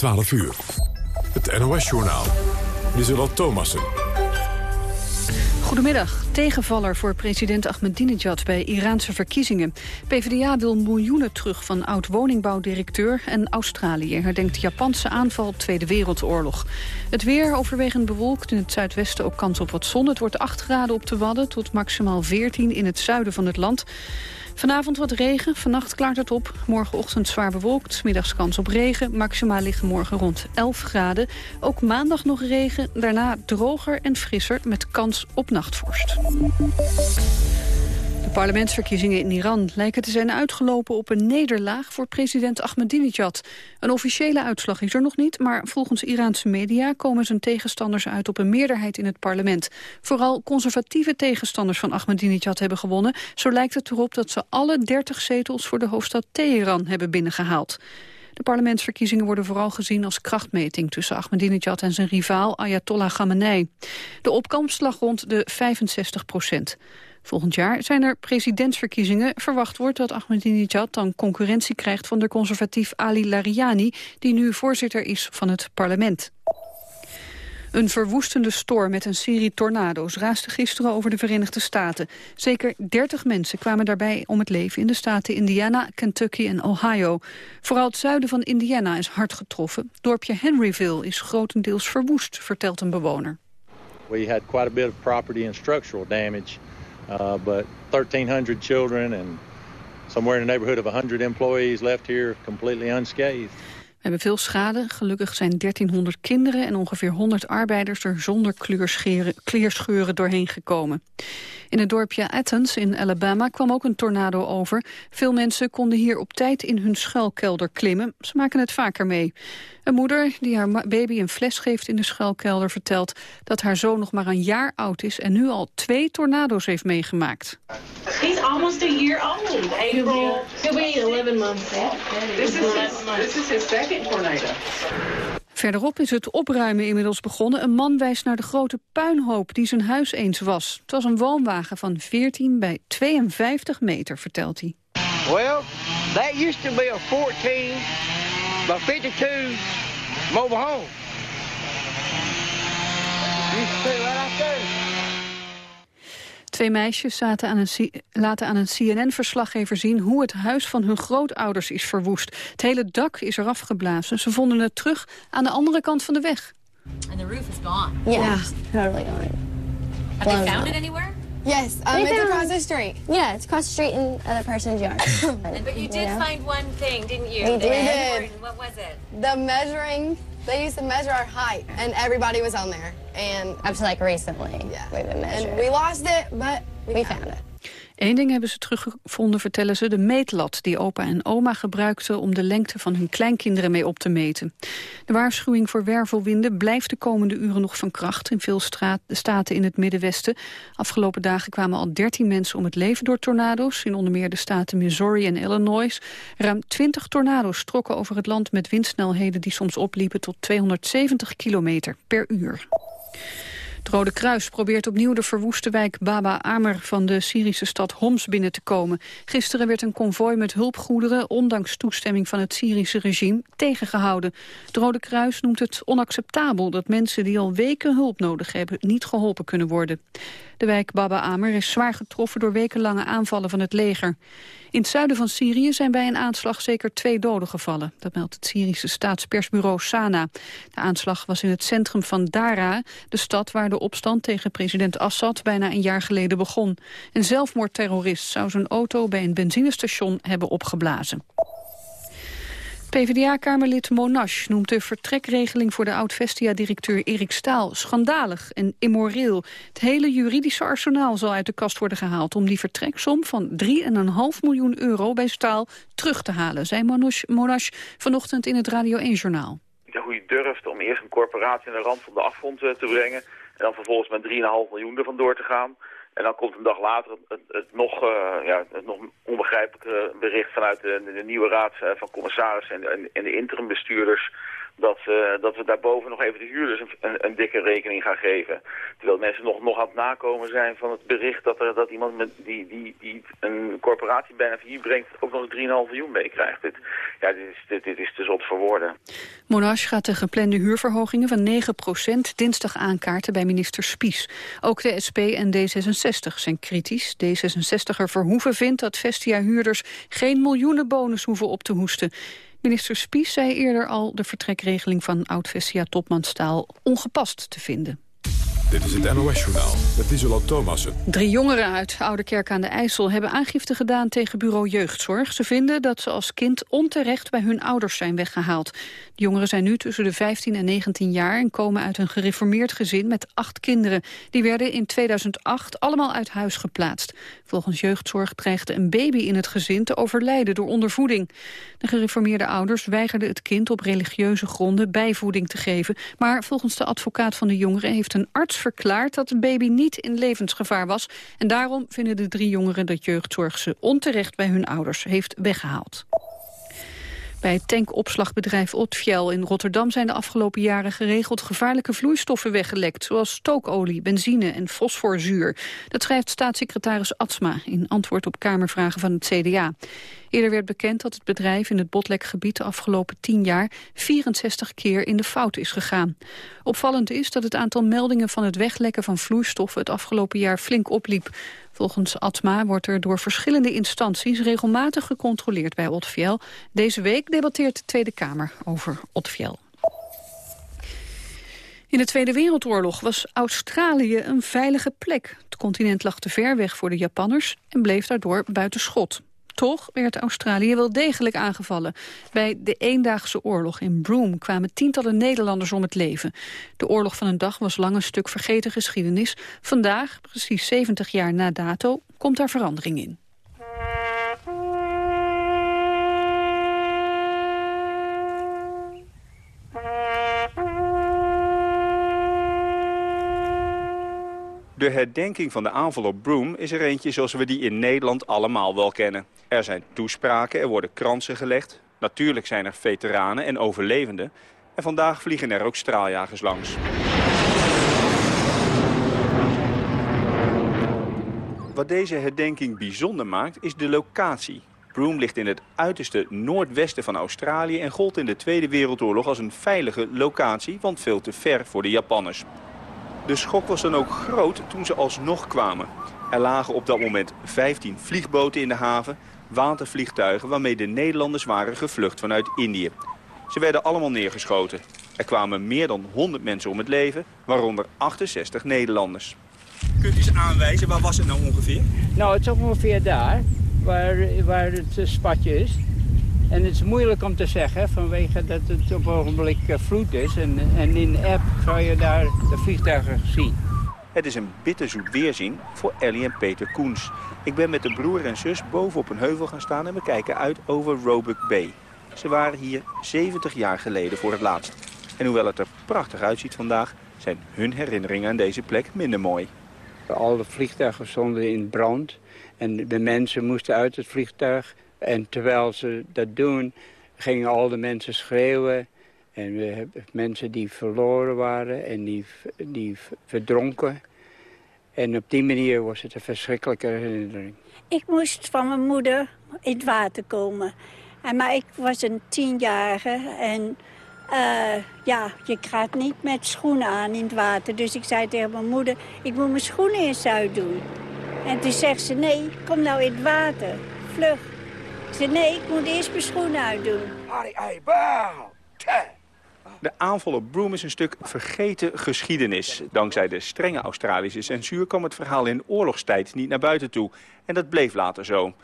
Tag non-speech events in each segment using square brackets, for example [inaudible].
12 uur. Het NOS-journaal. Lieselot Thomassen. Goedemiddag. Tegenvaller voor president Ahmadinejad bij Iraanse verkiezingen. PvdA wil miljoenen terug van oud-woningbouwdirecteur... en Australië herdenkt Japanse aanval Tweede Wereldoorlog. Het weer overwegend bewolkt, in het zuidwesten ook kans op wat zon. Het wordt 8 graden op de Wadden tot maximaal 14 in het zuiden van het land. Vanavond wat regen, vannacht klaart het op. Morgenochtend zwaar bewolkt, middags kans op regen. Maximaal liggen morgen rond 11 graden. Ook maandag nog regen, daarna droger en frisser met kans op nachtvorst. De parlementsverkiezingen in Iran lijken te zijn uitgelopen op een nederlaag voor president Ahmadinejad. Een officiële uitslag is er nog niet, maar volgens Iraanse media komen zijn tegenstanders uit op een meerderheid in het parlement. Vooral conservatieve tegenstanders van Ahmadinejad hebben gewonnen. Zo lijkt het erop dat ze alle 30 zetels voor de hoofdstad Teheran hebben binnengehaald. De parlementsverkiezingen worden vooral gezien als krachtmeting tussen Ahmadinejad en zijn rivaal Ayatollah Khamenei. De opkomst lag rond de 65 procent. Volgend jaar zijn er presidentsverkiezingen. Verwacht wordt dat Ahmadinejad dan concurrentie krijgt van de conservatief Ali Lariani... die nu voorzitter is van het parlement. Een verwoestende storm met een serie tornado's raasde gisteren over de Verenigde Staten. Zeker 30 mensen kwamen daarbij om het leven in de staten Indiana, Kentucky en Ohio. Vooral het zuiden van Indiana is hard getroffen. Dorpje Henryville is grotendeels verwoest, vertelt een bewoner. We had quite a bit of property and structural damage. Uh, but 1,300 children and somewhere in the neighborhood of 100 employees left here completely unscathed. We hebben veel schade. Gelukkig zijn 1300 kinderen en ongeveer 100 arbeiders er zonder kleerscheuren doorheen gekomen. In het dorpje Athens in Alabama kwam ook een tornado over. Veel mensen konden hier op tijd in hun schuilkelder klimmen. Ze maken het vaker mee. Een moeder die haar baby een fles geeft in de schuilkelder vertelt dat haar zoon nog maar een jaar oud is en nu al twee tornado's heeft meegemaakt. He's almost a year old. April. He'll be 11 months. This is this is his second tornado. Verderop is het opruimen inmiddels begonnen. Een man wijst naar de grote puinhoop die zijn huis eens was. Het was een woonwagen van 14 bij 52 meter, vertelt hij. Well, that used to be a 14 by 52 mobile home. Twee meisjes zaten aan een, laten aan een CNN-verslaggever zien... hoe het huis van hun grootouders is verwoest. Het hele dak is eraf geblazen. Ze vonden het terug aan de andere kant van de weg. And the roof is gone. Yeah, yeah. totally gone. Have they found it anywhere? Yes, um, it's across the street. Yeah, it's across the street in other person's yard. [laughs] but you did find one thing, didn't you? We did. What was it? The measuring they used to measure our height, and everybody was on there. And up to like recently, yeah. we've been measured. And we lost it, but we, we found, found it. Eén ding hebben ze teruggevonden, vertellen ze, de meetlat... die opa en oma gebruikten om de lengte van hun kleinkinderen mee op te meten. De waarschuwing voor wervelwinden blijft de komende uren nog van kracht... in veel staten in het Middenwesten. Afgelopen dagen kwamen al 13 mensen om het leven door tornado's... in onder meer de staten Missouri en Illinois. Ruim 20 tornado's trokken over het land met windsnelheden... die soms opliepen tot 270 kilometer per uur. Het Rode Kruis probeert opnieuw de verwoeste wijk Baba Amer van de Syrische stad Homs binnen te komen. Gisteren werd een konvooi met hulpgoederen, ondanks toestemming van het Syrische regime, tegengehouden. Het Rode Kruis noemt het onacceptabel dat mensen die al weken hulp nodig hebben niet geholpen kunnen worden. De wijk Baba Amer is zwaar getroffen door wekenlange aanvallen van het leger. In het zuiden van Syrië zijn bij een aanslag zeker twee doden gevallen. Dat meldt het Syrische staatspersbureau Sana. De aanslag was in het centrum van Dara, de stad waar de opstand tegen president Assad bijna een jaar geleden begon. Een zelfmoordterrorist zou zijn auto bij een benzinestation hebben opgeblazen. PvdA-kamerlid Monash noemt de vertrekregeling voor de oud-Vestia-directeur Erik Staal schandalig en immoreel. Het hele juridische arsenaal zal uit de kast worden gehaald om die vertreksom van 3,5 miljoen euro bij Staal terug te halen, zei Monash vanochtend in het Radio 1-journaal. Hoe je durft om eerst een corporatie aan de rand van de afgrond eh, te brengen en dan vervolgens met 3,5 miljoen ervan door te gaan. En dan komt een dag later het, het nog, uh, ja, het nog onbegrijpelijke bericht vanuit de, de nieuwe raad eh, van commissarissen en, en, de interimbestuurders dat, uh, dat we daarboven nog even de huurders een, een, dikke rekening gaan geven. Terwijl mensen nog, nog aan het nakomen zijn van het bericht dat, er, dat iemand met die, die, die een corporatie bijna hier brengt ook nog 3,5 miljoen meekrijgt. Dit, ja, dit, is, dit, dit is te zot voor woorden. Monash gaat de geplande huurverhogingen van 9% dinsdag aankaarten bij minister Spies. Ook de SP en D66 zijn kritisch. D66er Verhoeven vindt dat Vestia-huurders geen miljoenenbonus hoeven op te hoesten. Minister Spies zei eerder al de vertrekregeling van oud-Vestia-topman Staal ongepast te vinden. Dit is het NOS-journaal met Isola Thomassen. Drie jongeren uit Oude Kerk aan de IJssel hebben aangifte gedaan tegen bureau jeugdzorg. Ze vinden dat ze als kind onterecht bij hun ouders zijn weggehaald. De jongeren zijn nu tussen de 15 en 19 jaar en komen uit een gereformeerd gezin met acht kinderen. Die werden in 2008 allemaal uit huis geplaatst. Volgens jeugdzorg dreigde een baby in het gezin te overlijden door ondervoeding. De gereformeerde ouders weigerden het kind op religieuze gronden bijvoeding te geven. Maar volgens de advocaat van de jongeren heeft een arts verklaard dat de baby niet in levensgevaar was. En daarom vinden de drie jongeren dat jeugdzorg ze onterecht bij hun ouders heeft weggehaald. Bij het tankopslagbedrijf Otfiel in Rotterdam zijn de afgelopen jaren geregeld gevaarlijke vloeistoffen weggelekt, zoals stookolie, benzine en fosforzuur. Dat schrijft staatssecretaris Atsma in antwoord op Kamervragen van het CDA. Eerder werd bekend dat het bedrijf in het Botlekgebied de afgelopen tien jaar 64 keer in de fout is gegaan. Opvallend is dat het aantal meldingen van het weglekken van vloeistoffen het afgelopen jaar flink opliep. Volgens Atma wordt er door verschillende instanties regelmatig gecontroleerd bij Otfiel. Deze week debatteert de Tweede Kamer over Otfiel. In de Tweede Wereldoorlog was Australië een veilige plek. Het continent lag te ver weg voor de Japanners en bleef daardoor buiten schot. Toch werd Australië wel degelijk aangevallen. Bij de eendaagse oorlog in Broome kwamen tientallen Nederlanders om het leven. De oorlog van een dag was lang een stuk vergeten geschiedenis. Vandaag, precies 70 jaar na dato, komt daar verandering in. De herdenking van de aanval op Broome is er eentje zoals we die in Nederland allemaal wel kennen. Er zijn toespraken, er worden kransen gelegd. Natuurlijk zijn er veteranen en overlevenden. En vandaag vliegen er ook straaljagers langs. Wat deze herdenking bijzonder maakt is de locatie. Broome ligt in het uiterste noordwesten van Australië... en gold in de Tweede Wereldoorlog als een veilige locatie... want veel te ver voor de Japanners. De schok was dan ook groot toen ze alsnog kwamen. Er lagen op dat moment 15 vliegboten in de haven, watervliegtuigen waarmee de Nederlanders waren gevlucht vanuit Indië. Ze werden allemaal neergeschoten. Er kwamen meer dan 100 mensen om het leven, waaronder 68 Nederlanders. Kunt u eens aanwijzen, waar was het nou ongeveer? Nou, het is ongeveer daar, waar, waar het spatje is. En het is moeilijk om te zeggen vanwege dat het op het ogenblik eh, vloed is. En, en in de app zou je daar de vliegtuigen zien. Het is een bitterzoet weerzien voor Ellie en Peter Koens. Ik ben met de broer en zus boven op een heuvel gaan staan en we kijken uit over Roebuck Bay. Ze waren hier 70 jaar geleden voor het laatst. En hoewel het er prachtig uitziet vandaag, zijn hun herinneringen aan deze plek minder mooi. Alle vliegtuigen stonden in brand en de mensen moesten uit het vliegtuig en terwijl ze dat doen, gingen al de mensen schreeuwen. En we hebben mensen die verloren waren en die, die verdronken. En op die manier was het een verschrikkelijke herinnering. Ik moest van mijn moeder in het water komen. En, maar ik was een tienjarige en uh, ja, je gaat niet met schoenen aan in het water. Dus ik zei tegen mijn moeder, ik moet mijn schoenen eens uitdoen. En toen zegt ze, nee, kom nou in het water, vlug. Ik zei, nee, ik moet eerst mijn schoenen uitdoen. De aanval op Broome is een stuk vergeten geschiedenis. Dankzij de strenge Australische censuur kwam het verhaal in oorlogstijd niet naar buiten toe. En dat bleef later zo.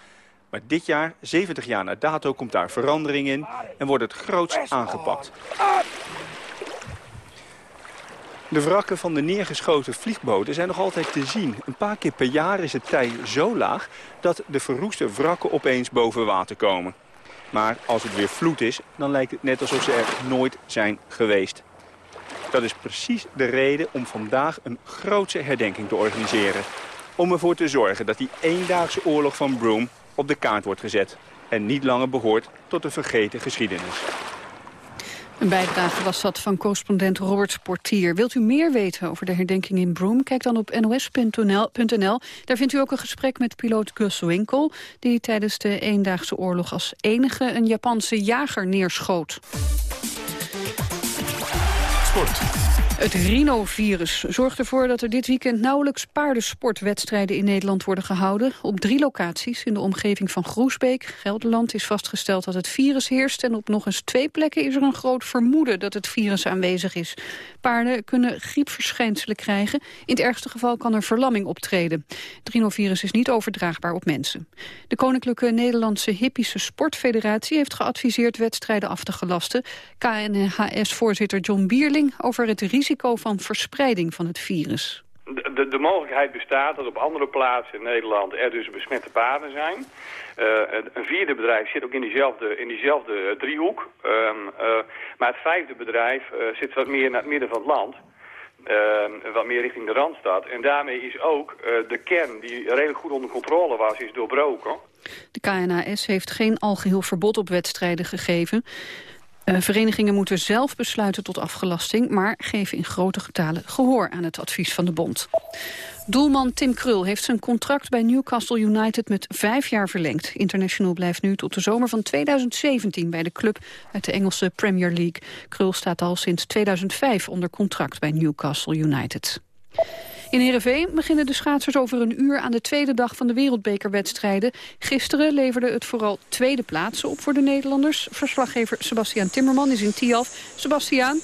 Maar dit jaar, 70 jaar na dato, komt daar verandering in en wordt het groots aangepakt. De wrakken van de neergeschoten vliegboten zijn nog altijd te zien. Een paar keer per jaar is het tij zo laag dat de verroeste wrakken opeens boven water komen. Maar als het weer vloed is, dan lijkt het net alsof ze er nooit zijn geweest. Dat is precies de reden om vandaag een grootse herdenking te organiseren. Om ervoor te zorgen dat die eendaagse oorlog van Broome op de kaart wordt gezet. En niet langer behoort tot de vergeten geschiedenis. Een bijdrage was dat van correspondent Robert Portier. Wilt u meer weten over de herdenking in Broome? Kijk dan op nos.nl. Daar vindt u ook een gesprek met piloot Gus Winkel... die tijdens de Eendaagse Oorlog als enige een Japanse jager neerschoot. Sport. Het rhinovirus zorgt ervoor dat er dit weekend nauwelijks paardensportwedstrijden in Nederland worden gehouden. Op drie locaties in de omgeving van Groesbeek, Gelderland, is vastgesteld dat het virus heerst. En op nog eens twee plekken is er een groot vermoeden dat het virus aanwezig is. Paarden kunnen griepverschijnselen krijgen. In het ergste geval kan er verlamming optreden. Het rhinovirus is niet overdraagbaar op mensen. De Koninklijke Nederlandse Hippische Sportfederatie heeft geadviseerd wedstrijden af te gelasten. KNHS-voorzitter John Bierling over het risico risico van verspreiding van het virus? De, de, de, mogelijkheid bestaat dat op andere plaatsen in Nederland er dus besmette paarden zijn. Uh, een vierde bedrijf zit ook in diezelfde, in diezelfde driehoek. Um, uh, maar het vijfde bedrijf zit wat meer naar het midden van het land. Ehm, wat meer richting de Randstad. En daarmee is ook de kern, die redelijk goed onder controle was, is doorbroken. De KNAS heeft geen algeheel verbod op wedstrijden gegeven. Uh, verenigingen moeten zelf besluiten tot afgelasting... maar geven in grote getalen gehoor aan het advies van de bond. Doelman Tim Krul heeft zijn contract bij Newcastle United met vijf jaar verlengd. International blijft nu tot de zomer van 2017 bij de club uit de Engelse Premier League. Krul staat al sinds 2005 onder contract bij Newcastle United. In Heerenveen beginnen de schaatsers over een uur aan de tweede dag van de wereldbekerwedstrijden. Gisteren leverde het vooral tweede plaatsen op voor de Nederlanders. Verslaggever Sebastian Timmerman is in Tialf. Sebastian,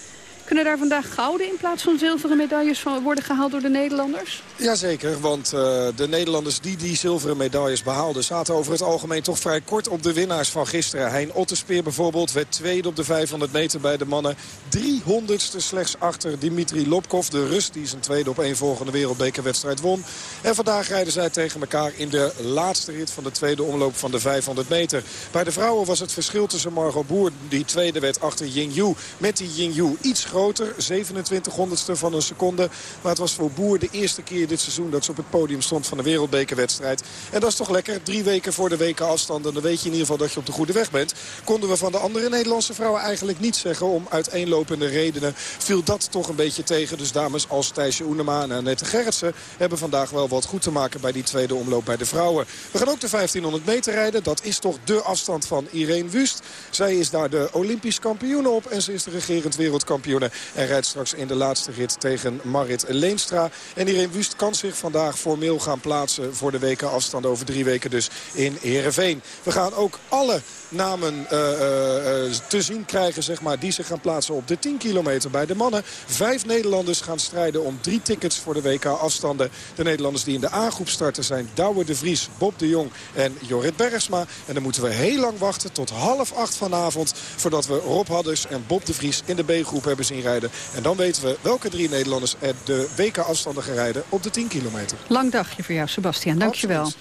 kunnen daar vandaag gouden in plaats van zilveren medailles van worden gehaald door de Nederlanders? Jazeker, want uh, de Nederlanders die die zilveren medailles behaalden... zaten over het algemeen toch vrij kort op de winnaars van gisteren. Hein Otterspeer bijvoorbeeld werd tweede op de 500 meter bij de mannen. 300ste slechts achter Dimitri Lopkov, de Rus... die zijn tweede op één volgende wereldbekerwedstrijd won. En vandaag rijden zij tegen elkaar in de laatste rit van de tweede omloop van de 500 meter. Bij de vrouwen was het verschil tussen Margot Boer, die tweede werd achter Yingyu... met die Yingyu iets groter, 27 honderdste van een seconde. Maar het was voor Boer de eerste keer dit seizoen dat ze op het podium stond van de wereldbekerwedstrijd. En dat is toch lekker. Drie weken voor de weken afstand. En dan weet je in ieder geval dat je op de goede weg bent. Konden we van de andere Nederlandse vrouwen eigenlijk niet zeggen. Om uiteenlopende redenen viel dat toch een beetje tegen. Dus dames als Thijsje Oenema en Annette Gerritsen hebben vandaag wel wat goed te maken bij die tweede omloop bij de vrouwen. We gaan ook de 1500 meter rijden. Dat is toch de afstand van Irene Wust. Zij is daar de Olympisch kampioen op. En ze is de regerend wereldkampioene. En rijdt straks in de laatste rit tegen Marit Leenstra. En Irene Wust kan zich vandaag formeel gaan plaatsen voor de weken afstand over drie weken dus in Heerenveen. We gaan ook alle namen uh, uh, te zien krijgen zeg maar, die zich gaan plaatsen op de 10 kilometer bij de mannen. Vijf Nederlanders gaan strijden om drie tickets voor de WK afstanden. De Nederlanders die in de A-groep starten zijn Douwe de Vries, Bob de Jong en Jorrit Bergsma. En dan moeten we heel lang wachten tot half acht vanavond voordat we Rob Hadders en Bob de Vries in de B-groep hebben zien rijden. En dan weten we welke drie Nederlanders er de WK afstanden gaan rijden op de 10 kilometer. Lang dagje voor jou, Sebastian. Dank je wel.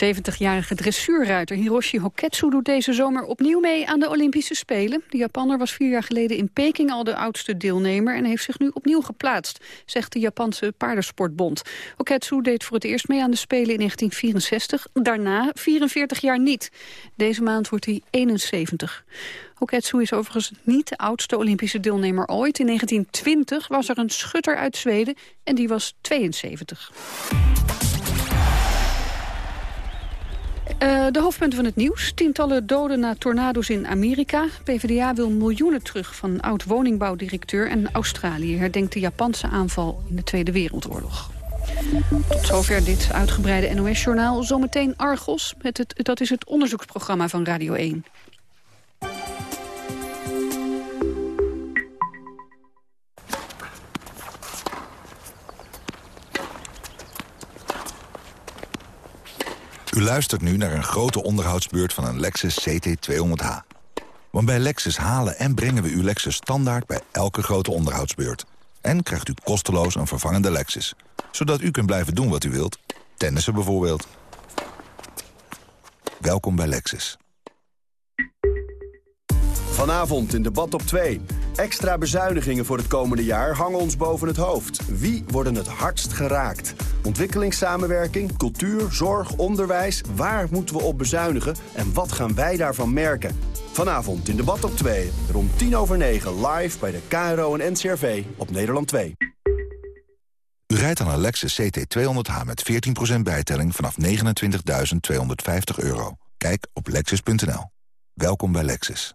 De 70-jarige dressuurruiter Hiroshi Hoketsu doet deze zomer opnieuw mee aan de Olympische Spelen. De Japanner was vier jaar geleden in Peking al de oudste deelnemer en heeft zich nu opnieuw geplaatst, zegt de Japanse paardensportbond. Hoketsu deed voor het eerst mee aan de Spelen in 1964, daarna 44 jaar niet. Deze maand wordt hij 71. Hoketsu is overigens niet de oudste Olympische deelnemer ooit. In 1920 was er een schutter uit Zweden en die was 72. Uh, de hoofdpunten van het nieuws. Tientallen doden na tornado's in Amerika. PvdA wil miljoenen terug van oud-woningbouwdirecteur. En Australië herdenkt de Japanse aanval in de Tweede Wereldoorlog. Tot zover dit uitgebreide NOS-journaal. Zometeen Argos, met het, dat is het onderzoeksprogramma van Radio 1. U luistert nu naar een grote onderhoudsbeurt van een Lexus CT200H. Want bij Lexus halen en brengen we uw Lexus standaard bij elke grote onderhoudsbeurt. En krijgt u kosteloos een vervangende Lexus. Zodat u kunt blijven doen wat u wilt. Tennissen bijvoorbeeld. Welkom bij Lexus. Vanavond in debat op 2. Extra bezuinigingen voor het komende jaar hangen ons boven het hoofd. Wie worden het hardst geraakt? Ontwikkelingssamenwerking, cultuur, zorg, onderwijs. Waar moeten we op bezuinigen en wat gaan wij daarvan merken? Vanavond in debat op 2, rond 10 over 9 live bij de KRO en NCRV op Nederland 2. U rijdt aan een Lexus CT200H met 14% bijtelling vanaf 29.250 euro. Kijk op lexus.nl. Welkom bij Lexus.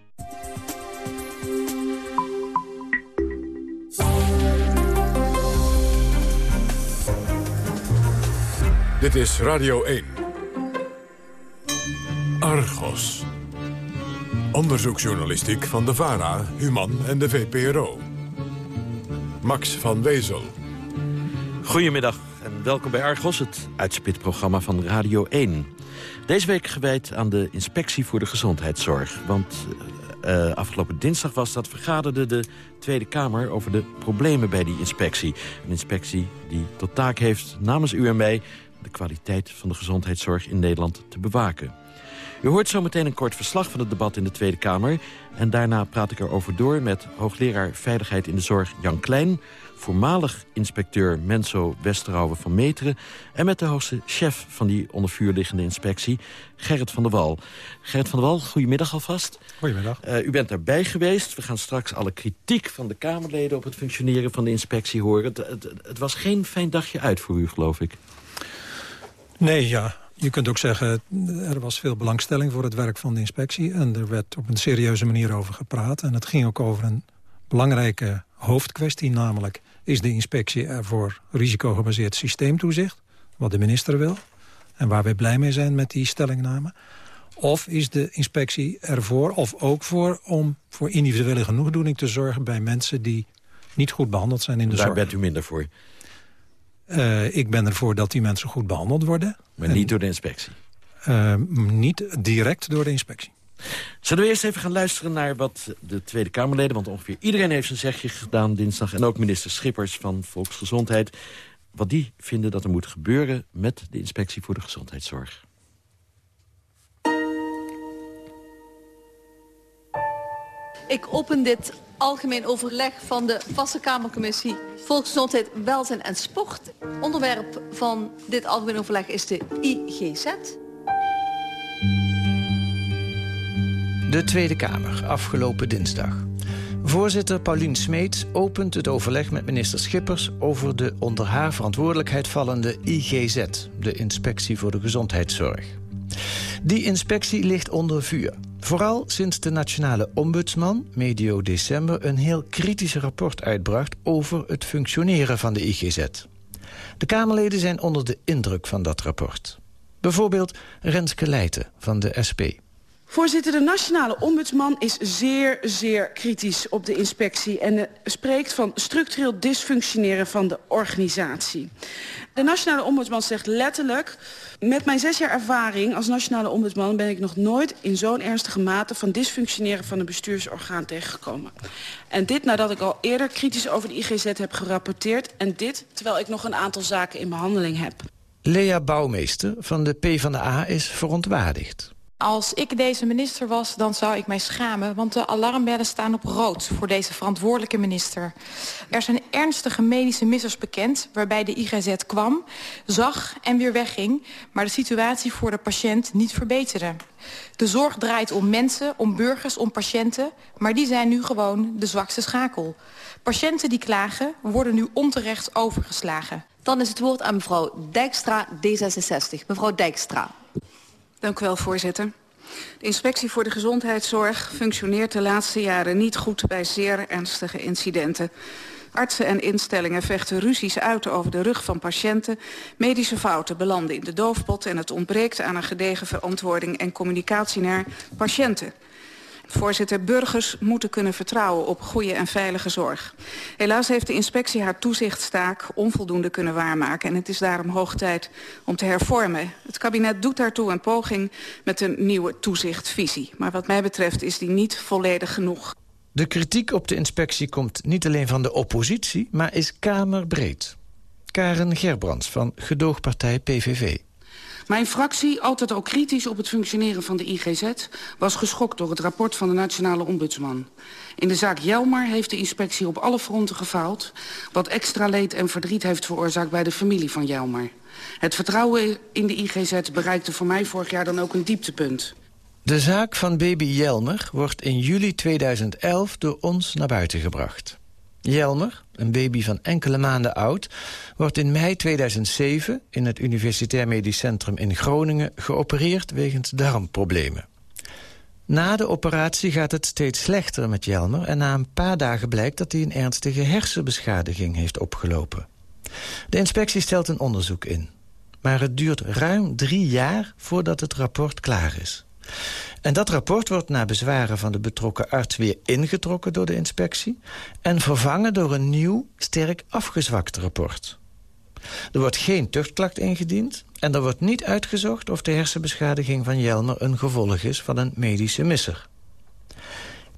Dit is Radio 1. Argos. Onderzoeksjournalistiek van de VARA, Human en de VPRO. Max van Wezel. Goedemiddag en welkom bij Argos, het uitspitprogramma van Radio 1. Deze week gewijd aan de inspectie voor de gezondheidszorg. Want uh, afgelopen dinsdag was dat vergaderde de Tweede Kamer... over de problemen bij die inspectie. Een inspectie die tot taak heeft namens u en mij... de kwaliteit van de gezondheidszorg in Nederland te bewaken. U hoort zometeen een kort verslag van het debat in de Tweede Kamer. En daarna praat ik erover door met hoogleraar Veiligheid in de Zorg Jan Klein... voormalig inspecteur Menso Westerhouwen van Meteren... en met de hoogste chef van die onder vuur liggende inspectie, Gerrit van der Wal. Gerrit van der Wal, goedemiddag alvast. Goedemiddag. Uh, u bent erbij geweest. We gaan straks alle kritiek van de Kamerleden... op het functioneren van de inspectie horen. Het, het, het was geen fijn dagje uit voor u, geloof ik. Nee, ja. Je kunt ook zeggen, er was veel belangstelling voor het werk van de inspectie. En er werd op een serieuze manier over gepraat. En het ging ook over een belangrijke hoofdkwestie. Namelijk, is de inspectie er voor risicogebaseerd systeemtoezicht? Wat de minister wil. En waar wij blij mee zijn met die stellingname. Of is de inspectie ervoor, of ook voor, om voor individuele genoegdoening te zorgen... bij mensen die niet goed behandeld zijn in de Daar zorg. Daar bent u minder voor? Uh, ik ben ervoor dat die mensen goed behandeld worden. Maar en, niet door de inspectie? Uh, niet direct door de inspectie. Zullen we eerst even gaan luisteren naar wat de Tweede Kamerleden... want ongeveer iedereen heeft zijn zegje gedaan dinsdag... en ook minister Schippers van Volksgezondheid... wat die vinden dat er moet gebeuren met de inspectie voor de gezondheidszorg. Ik open dit algemeen overleg van de Vaste Kamercommissie Volksgezondheid, Welzijn en Sport. Onderwerp van dit algemeen overleg is de IGZ. De Tweede Kamer, afgelopen dinsdag. Voorzitter Paulien Smeets opent het overleg met minister Schippers... over de onder haar verantwoordelijkheid vallende IGZ... de Inspectie voor de Gezondheidszorg. Die inspectie ligt onder vuur. Vooral sinds de nationale ombudsman medio december... een heel kritisch rapport uitbracht over het functioneren van de IGZ. De Kamerleden zijn onder de indruk van dat rapport. Bijvoorbeeld Renske Leijten van de SP. Voorzitter, de nationale ombudsman is zeer, zeer kritisch op de inspectie... en spreekt van structureel dysfunctioneren van de organisatie. De nationale ombudsman zegt letterlijk... met mijn zes jaar ervaring als nationale ombudsman... ben ik nog nooit in zo'n ernstige mate van dysfunctioneren van een bestuursorgaan tegengekomen. En dit nadat ik al eerder kritisch over de IGZ heb gerapporteerd... en dit terwijl ik nog een aantal zaken in behandeling heb. Lea Bouwmeester van de PvdA is verontwaardigd. Als ik deze minister was, dan zou ik mij schamen... want de alarmbellen staan op rood voor deze verantwoordelijke minister. Er zijn ernstige medische missers bekend... waarbij de IGZ kwam, zag en weer wegging... maar de situatie voor de patiënt niet verbeterde. De zorg draait om mensen, om burgers, om patiënten... maar die zijn nu gewoon de zwakste schakel. Patiënten die klagen worden nu onterecht overgeslagen. Dan is het woord aan mevrouw Dijkstra, D66. Mevrouw Dijkstra. Dank u wel, voorzitter. De inspectie voor de gezondheidszorg functioneert de laatste jaren niet goed bij zeer ernstige incidenten. Artsen en instellingen vechten ruzies uit over de rug van patiënten. Medische fouten belanden in de doofpot en het ontbreekt aan een gedegen verantwoording en communicatie naar patiënten. Voorzitter, burgers moeten kunnen vertrouwen op goede en veilige zorg. Helaas heeft de inspectie haar toezichtstaak onvoldoende kunnen waarmaken. En het is daarom hoog tijd om te hervormen. Het kabinet doet daartoe een poging met een nieuwe toezichtvisie. Maar wat mij betreft is die niet volledig genoeg. De kritiek op de inspectie komt niet alleen van de oppositie... maar is kamerbreed. Karen Gerbrands van gedoogpartij PVV. Mijn fractie, altijd al kritisch op het functioneren van de IGZ... was geschokt door het rapport van de Nationale Ombudsman. In de zaak Jelmer heeft de inspectie op alle fronten gefaald... wat extra leed en verdriet heeft veroorzaakt bij de familie van Jelmer. Het vertrouwen in de IGZ bereikte voor mij vorig jaar dan ook een dieptepunt. De zaak van baby Jelmer wordt in juli 2011 door ons naar buiten gebracht. Jelmer, een baby van enkele maanden oud... wordt in mei 2007 in het Universitair Medisch Centrum in Groningen... geopereerd wegens darmproblemen. Na de operatie gaat het steeds slechter met Jelmer... en na een paar dagen blijkt dat hij een ernstige hersenbeschadiging heeft opgelopen. De inspectie stelt een onderzoek in. Maar het duurt ruim drie jaar voordat het rapport klaar is. En dat rapport wordt na bezwaren van de betrokken arts weer ingetrokken door de inspectie... en vervangen door een nieuw, sterk afgezwakt rapport. Er wordt geen tuchtklacht ingediend en er wordt niet uitgezocht... of de hersenbeschadiging van Jelmer een gevolg is van een medische misser.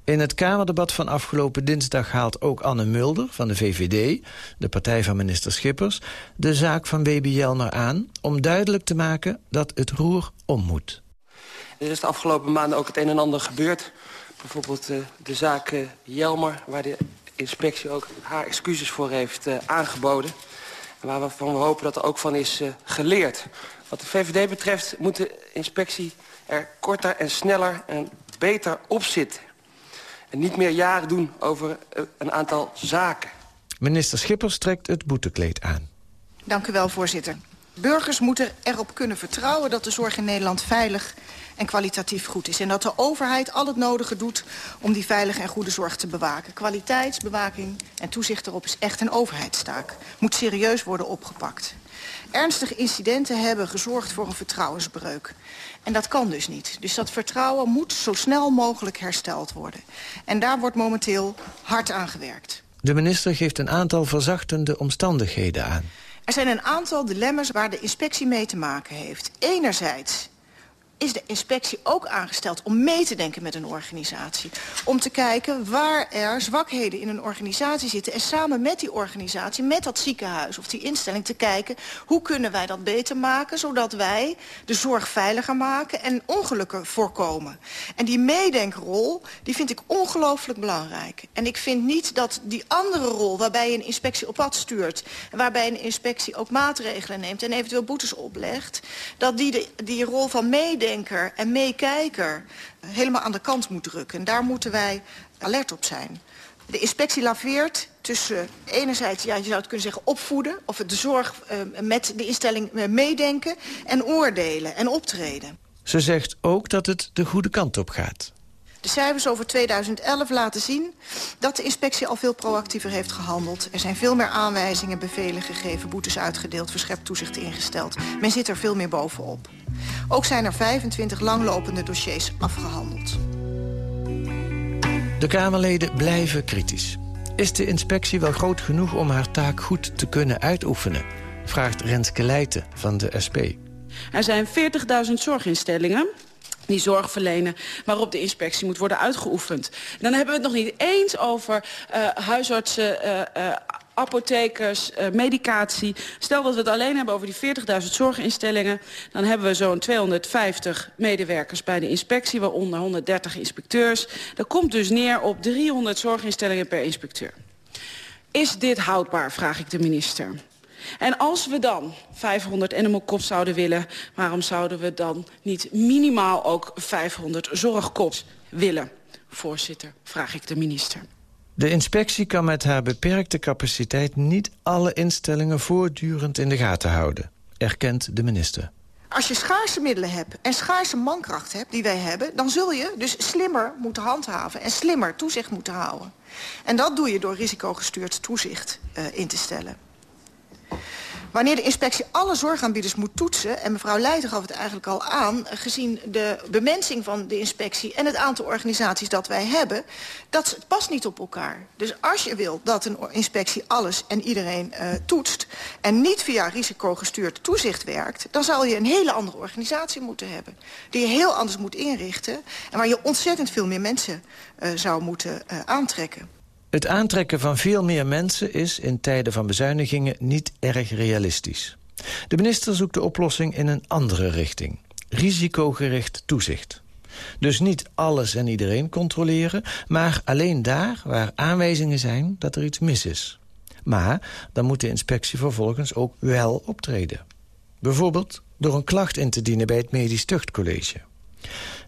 In het Kamerdebat van afgelopen dinsdag haalt ook Anne Mulder van de VVD... de partij van minister Schippers, de zaak van baby Jelmer aan... om duidelijk te maken dat het roer om moet. Er is de afgelopen maanden ook het een en ander gebeurd. Bijvoorbeeld uh, de zaak uh, Jelmer, waar de inspectie ook haar excuses voor heeft uh, aangeboden. En waarvan we hopen dat er ook van is geleerd. Wat de VVD betreft moet de inspectie er korter en sneller en beter op zitten. En niet meer jaren doen over een aantal zaken. Minister Schippers trekt het boetekleed aan. Dank u wel, voorzitter. Burgers moeten erop kunnen vertrouwen dat de zorg in Nederland veilig en kwalitatief goed is. En dat de overheid al het nodige doet om die veilige en goede zorg te bewaken. Kwaliteitsbewaking en toezicht erop is echt een overheidstaak. Moet serieus worden opgepakt. Ernstige incidenten hebben gezorgd voor een vertrouwensbreuk. En dat kan dus niet. Dus dat vertrouwen moet zo snel mogelijk hersteld worden. En daar wordt momenteel hard aan gewerkt. De minister geeft een aantal verzachtende omstandigheden aan. Er zijn een aantal dilemma's waar de inspectie mee te maken heeft. Enerzijds is de inspectie ook aangesteld om mee te denken met een organisatie. Om te kijken waar er zwakheden in een organisatie zitten... en samen met die organisatie, met dat ziekenhuis of die instelling te kijken... hoe kunnen wij dat beter maken, zodat wij de zorg veiliger maken... en ongelukken voorkomen. En die meedenkrol, die vind ik ongelooflijk belangrijk. En ik vind niet dat die andere rol, waarbij een inspectie op pad stuurt... en waarbij een inspectie ook maatregelen neemt en eventueel boetes oplegt... dat die, de, die rol van meedenken en meekijker helemaal aan de kant moet drukken. En daar moeten wij alert op zijn. De inspectie laveert tussen enerzijds, ja, je zou het kunnen zeggen, opvoeden... of de zorg uh, met de instelling uh, meedenken en oordelen en optreden. Ze zegt ook dat het de goede kant op gaat. De cijfers over 2011 laten zien dat de inspectie al veel proactiever heeft gehandeld. Er zijn veel meer aanwijzingen, bevelen gegeven, boetes uitgedeeld, verscherpt toezicht ingesteld. Men zit er veel meer bovenop. Ook zijn er 25 langlopende dossiers afgehandeld. De Kamerleden blijven kritisch. Is de inspectie wel groot genoeg om haar taak goed te kunnen uitoefenen? Vraagt Renske Leijten van de SP. Er zijn 40.000 zorginstellingen die zorg verlenen waarop de inspectie moet worden uitgeoefend. dan hebben we het nog niet eens over uh, huisartsen, uh, uh, apothekers, medicatie. Stel dat we het alleen hebben over die 40.000 zorginstellingen... dan hebben we zo'n 250 medewerkers bij de inspectie... waaronder 130 inspecteurs. Dat komt dus neer op 300 zorginstellingen per inspecteur. Is dit houdbaar, vraag ik de minister. En als we dan 500 animal cops zouden willen... waarom zouden we dan niet minimaal ook 500 zorgkops willen? Voorzitter, vraag ik de minister. De inspectie kan met haar beperkte capaciteit niet alle instellingen voortdurend in de gaten houden, erkent de minister. Als je schaarse middelen hebt en schaarse mankracht hebt, die wij hebben... dan zul je dus slimmer moeten handhaven en slimmer toezicht moeten houden. En dat doe je door risicogestuurd toezicht uh, in te stellen. Wanneer de inspectie alle zorgaanbieders moet toetsen... en mevrouw Leijten gaf het eigenlijk al aan... gezien de bemensing van de inspectie en het aantal organisaties dat wij hebben... dat past niet op elkaar. Dus als je wil dat een inspectie alles en iedereen uh, toetst... en niet via risicogestuurd toezicht werkt... dan zal je een hele andere organisatie moeten hebben. Die je heel anders moet inrichten... en waar je ontzettend veel meer mensen uh, zou moeten uh, aantrekken. Het aantrekken van veel meer mensen is in tijden van bezuinigingen niet erg realistisch. De minister zoekt de oplossing in een andere richting. Risicogericht toezicht. Dus niet alles en iedereen controleren, maar alleen daar waar aanwijzingen zijn dat er iets mis is. Maar dan moet de inspectie vervolgens ook wel optreden. Bijvoorbeeld door een klacht in te dienen bij het Medisch Tuchtcollege.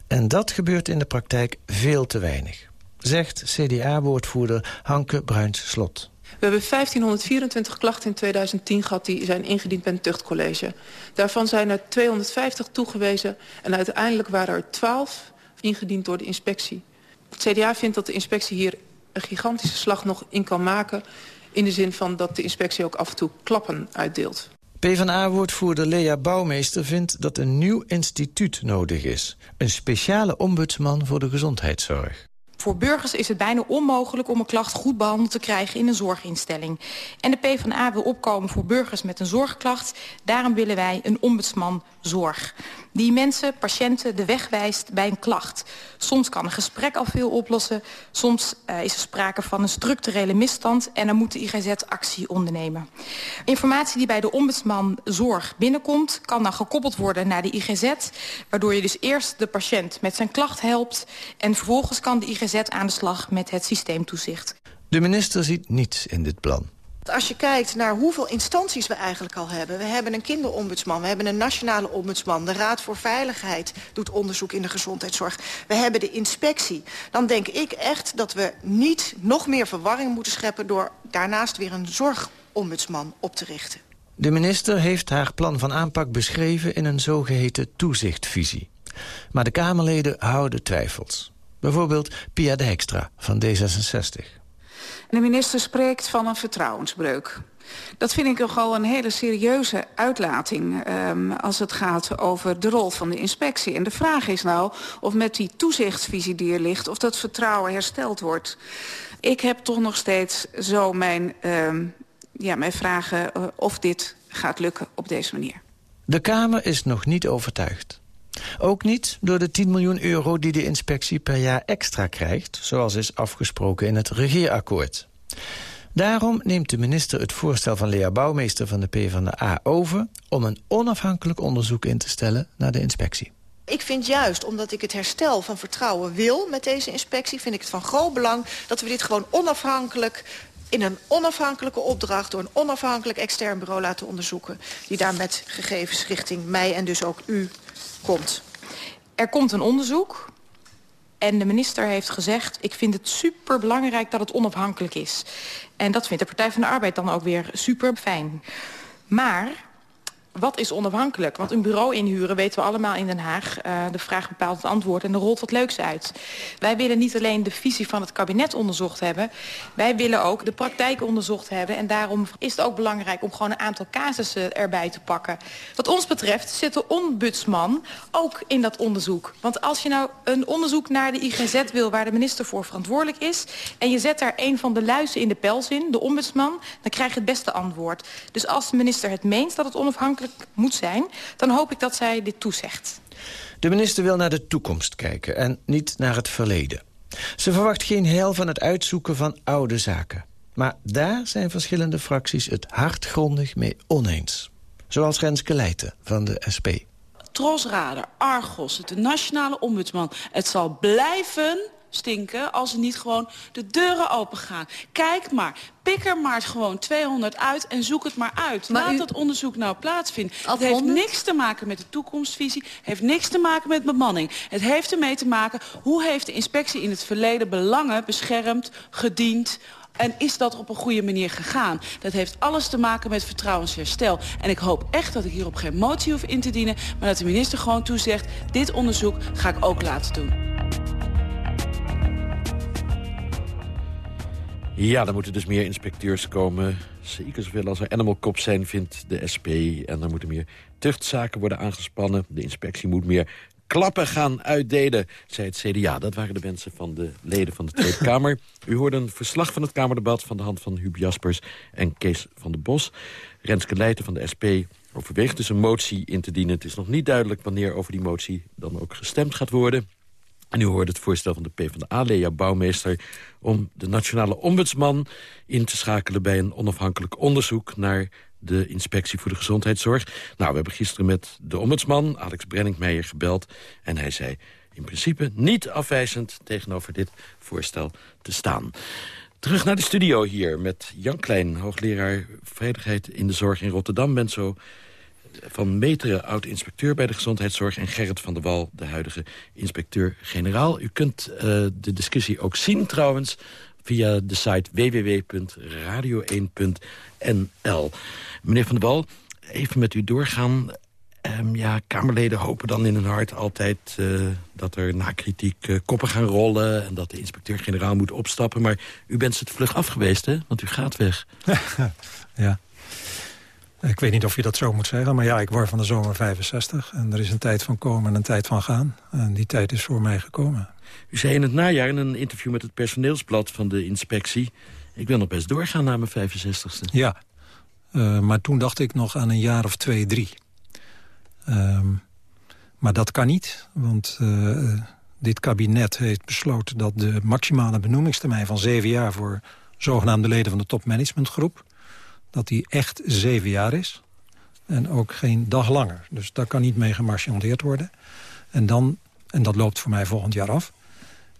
En dat gebeurt in de praktijk veel te weinig zegt CDA-woordvoerder Hanke Bruins-Slot. We hebben 1524 klachten in 2010 gehad die zijn ingediend bij een tuchtcollege. Daarvan zijn er 250 toegewezen en uiteindelijk waren er 12 ingediend door de inspectie. Het CDA vindt dat de inspectie hier een gigantische slag nog in kan maken... in de zin van dat de inspectie ook af en toe klappen uitdeelt. PvdA-woordvoerder Lea Bouwmeester vindt dat een nieuw instituut nodig is. Een speciale ombudsman voor de gezondheidszorg. Voor burgers is het bijna onmogelijk om een klacht goed behandeld te krijgen in een zorginstelling. En de PvdA wil opkomen voor burgers met een zorgklacht. Daarom willen wij een ombudsman zorg. Die mensen, patiënten, de weg wijst bij een klacht. Soms kan een gesprek al veel oplossen. Soms uh, is er sprake van een structurele misstand... en dan moet de IGZ actie ondernemen. Informatie die bij de ombudsman zorg binnenkomt... kan dan gekoppeld worden naar de IGZ... waardoor je dus eerst de patiënt met zijn klacht helpt... en vervolgens kan de IGZ aan de slag met het systeemtoezicht. De minister ziet niets in dit plan. Als je kijkt naar hoeveel instanties we eigenlijk al hebben... we hebben een kinderombudsman, we hebben een nationale ombudsman... de Raad voor Veiligheid doet onderzoek in de gezondheidszorg... we hebben de inspectie. Dan denk ik echt dat we niet nog meer verwarring moeten scheppen... door daarnaast weer een zorgombudsman op te richten. De minister heeft haar plan van aanpak beschreven... in een zogeheten toezichtvisie. Maar de Kamerleden houden twijfels. Bijvoorbeeld Pia Dijkstra van D66. De minister spreekt van een vertrouwensbreuk. Dat vind ik nogal een hele serieuze uitlating um, als het gaat over de rol van de inspectie. En de vraag is nou of met die toezichtsvisie die er ligt... of dat vertrouwen hersteld wordt. Ik heb toch nog steeds zo mijn, um, ja, mijn vragen uh, of dit gaat lukken op deze manier. De Kamer is nog niet overtuigd. Ook niet door de 10 miljoen euro die de inspectie per jaar extra krijgt... zoals is afgesproken in het regeerakkoord. Daarom neemt de minister het voorstel van Lea Bouwmeester van de PvdA over... om een onafhankelijk onderzoek in te stellen naar de inspectie. Ik vind juist, omdat ik het herstel van vertrouwen wil met deze inspectie... vind ik het van groot belang dat we dit gewoon onafhankelijk in een onafhankelijke opdracht... door een onafhankelijk extern bureau laten onderzoeken... die daar met gegevens richting mij en dus ook u komt. Er komt een onderzoek. En de minister heeft gezegd... ik vind het superbelangrijk dat het onafhankelijk is. En dat vindt de Partij van de Arbeid dan ook weer super fijn. Maar wat is onafhankelijk? Want een bureau inhuren weten we allemaal in Den Haag. Uh, de vraag bepaalt het antwoord en er rolt wat leuks uit. Wij willen niet alleen de visie van het kabinet onderzocht hebben. Wij willen ook de praktijk onderzocht hebben. En daarom is het ook belangrijk om gewoon een aantal casussen erbij te pakken. Wat ons betreft zit de ombudsman ook in dat onderzoek. Want als je nou een onderzoek naar de IGZ wil... waar de minister voor verantwoordelijk is... en je zet daar een van de luizen in de pels in, de ombudsman... dan krijg je het beste antwoord. Dus als de minister het meent dat het onafhankelijk moet zijn... dan hoop ik dat zij dit toezegt. De minister wil naar de toekomst kijken en niet naar het verleden. Ze verwacht geen heil van het uitzoeken van oude zaken. Maar daar zijn verschillende fracties het hardgrondig mee oneens. Zoals Renske Leijten van de SP. Trosrader, Argos, de nationale ombudsman. Het zal blijven stinken als er niet gewoon de deuren open gaan. Kijk maar, pik er maar gewoon 200 uit en zoek het maar uit. Maar Laat dat onderzoek nou plaatsvinden. Het heeft niks te maken met de toekomstvisie. heeft niks te maken met bemanning. Het heeft ermee te maken hoe heeft de inspectie in het verleden belangen beschermd, gediend... En is dat op een goede manier gegaan? Dat heeft alles te maken met vertrouwensherstel. En ik hoop echt dat ik hierop geen motie hoef in te dienen... maar dat de minister gewoon toezegt... dit onderzoek ga ik ook laten doen. Ja, er moeten dus meer inspecteurs komen. Zeker zoveel als er animal cops zijn, vindt de SP. En er moeten meer tuchtzaken worden aangespannen. De inspectie moet meer klappen gaan uitdelen, zei het CDA. Dat waren de wensen van de leden van de Tweede [laughs] Kamer. U hoorde een verslag van het Kamerdebat van de hand van Huub Jaspers en Kees van der Bos. Renske Leijten van de SP overweegt dus een motie in te dienen. Het is nog niet duidelijk wanneer over die motie dan ook gestemd gaat worden. En u hoort het voorstel van de PvdA, Lea Bouwmeester... om de nationale ombudsman in te schakelen bij een onafhankelijk onderzoek... naar de inspectie voor de gezondheidszorg. Nou, we hebben gisteren met de ombudsman, Alex Brenningmeijer, gebeld. En hij zei in principe niet afwijzend tegenover dit voorstel te staan. Terug naar de studio hier met Jan Klein, hoogleraar Veiligheid in de Zorg in Rotterdam. Bent zo van Meteren, oud-inspecteur bij de gezondheidszorg... en Gerrit van der Wal, de huidige inspecteur-generaal. U kunt uh, de discussie ook zien trouwens via de site www.radio1.nl. Meneer van der Wal, even met u doorgaan. Um, ja, Kamerleden hopen dan in hun hart altijd uh, dat er na kritiek uh, koppen gaan rollen... en dat de inspecteur-generaal moet opstappen. Maar u bent het vlug afgeweest, hè? Want u gaat weg. [laughs] [laughs] ja. Ik weet niet of je dat zo moet zeggen, maar ja, ik word van de zomer 65. En er is een tijd van komen en een tijd van gaan. En die tijd is voor mij gekomen. U zei in het najaar in een interview met het personeelsblad van de inspectie... ik wil nog best doorgaan na mijn 65ste. Ja, uh, maar toen dacht ik nog aan een jaar of twee, drie. Um, maar dat kan niet, want uh, dit kabinet heeft besloten... dat de maximale benoemingstermijn van zeven jaar... voor zogenaamde leden van de topmanagementgroep dat die echt zeven jaar is. En ook geen dag langer. Dus daar kan niet mee gemarchandeerd worden. En, dan, en dat loopt voor mij volgend jaar af.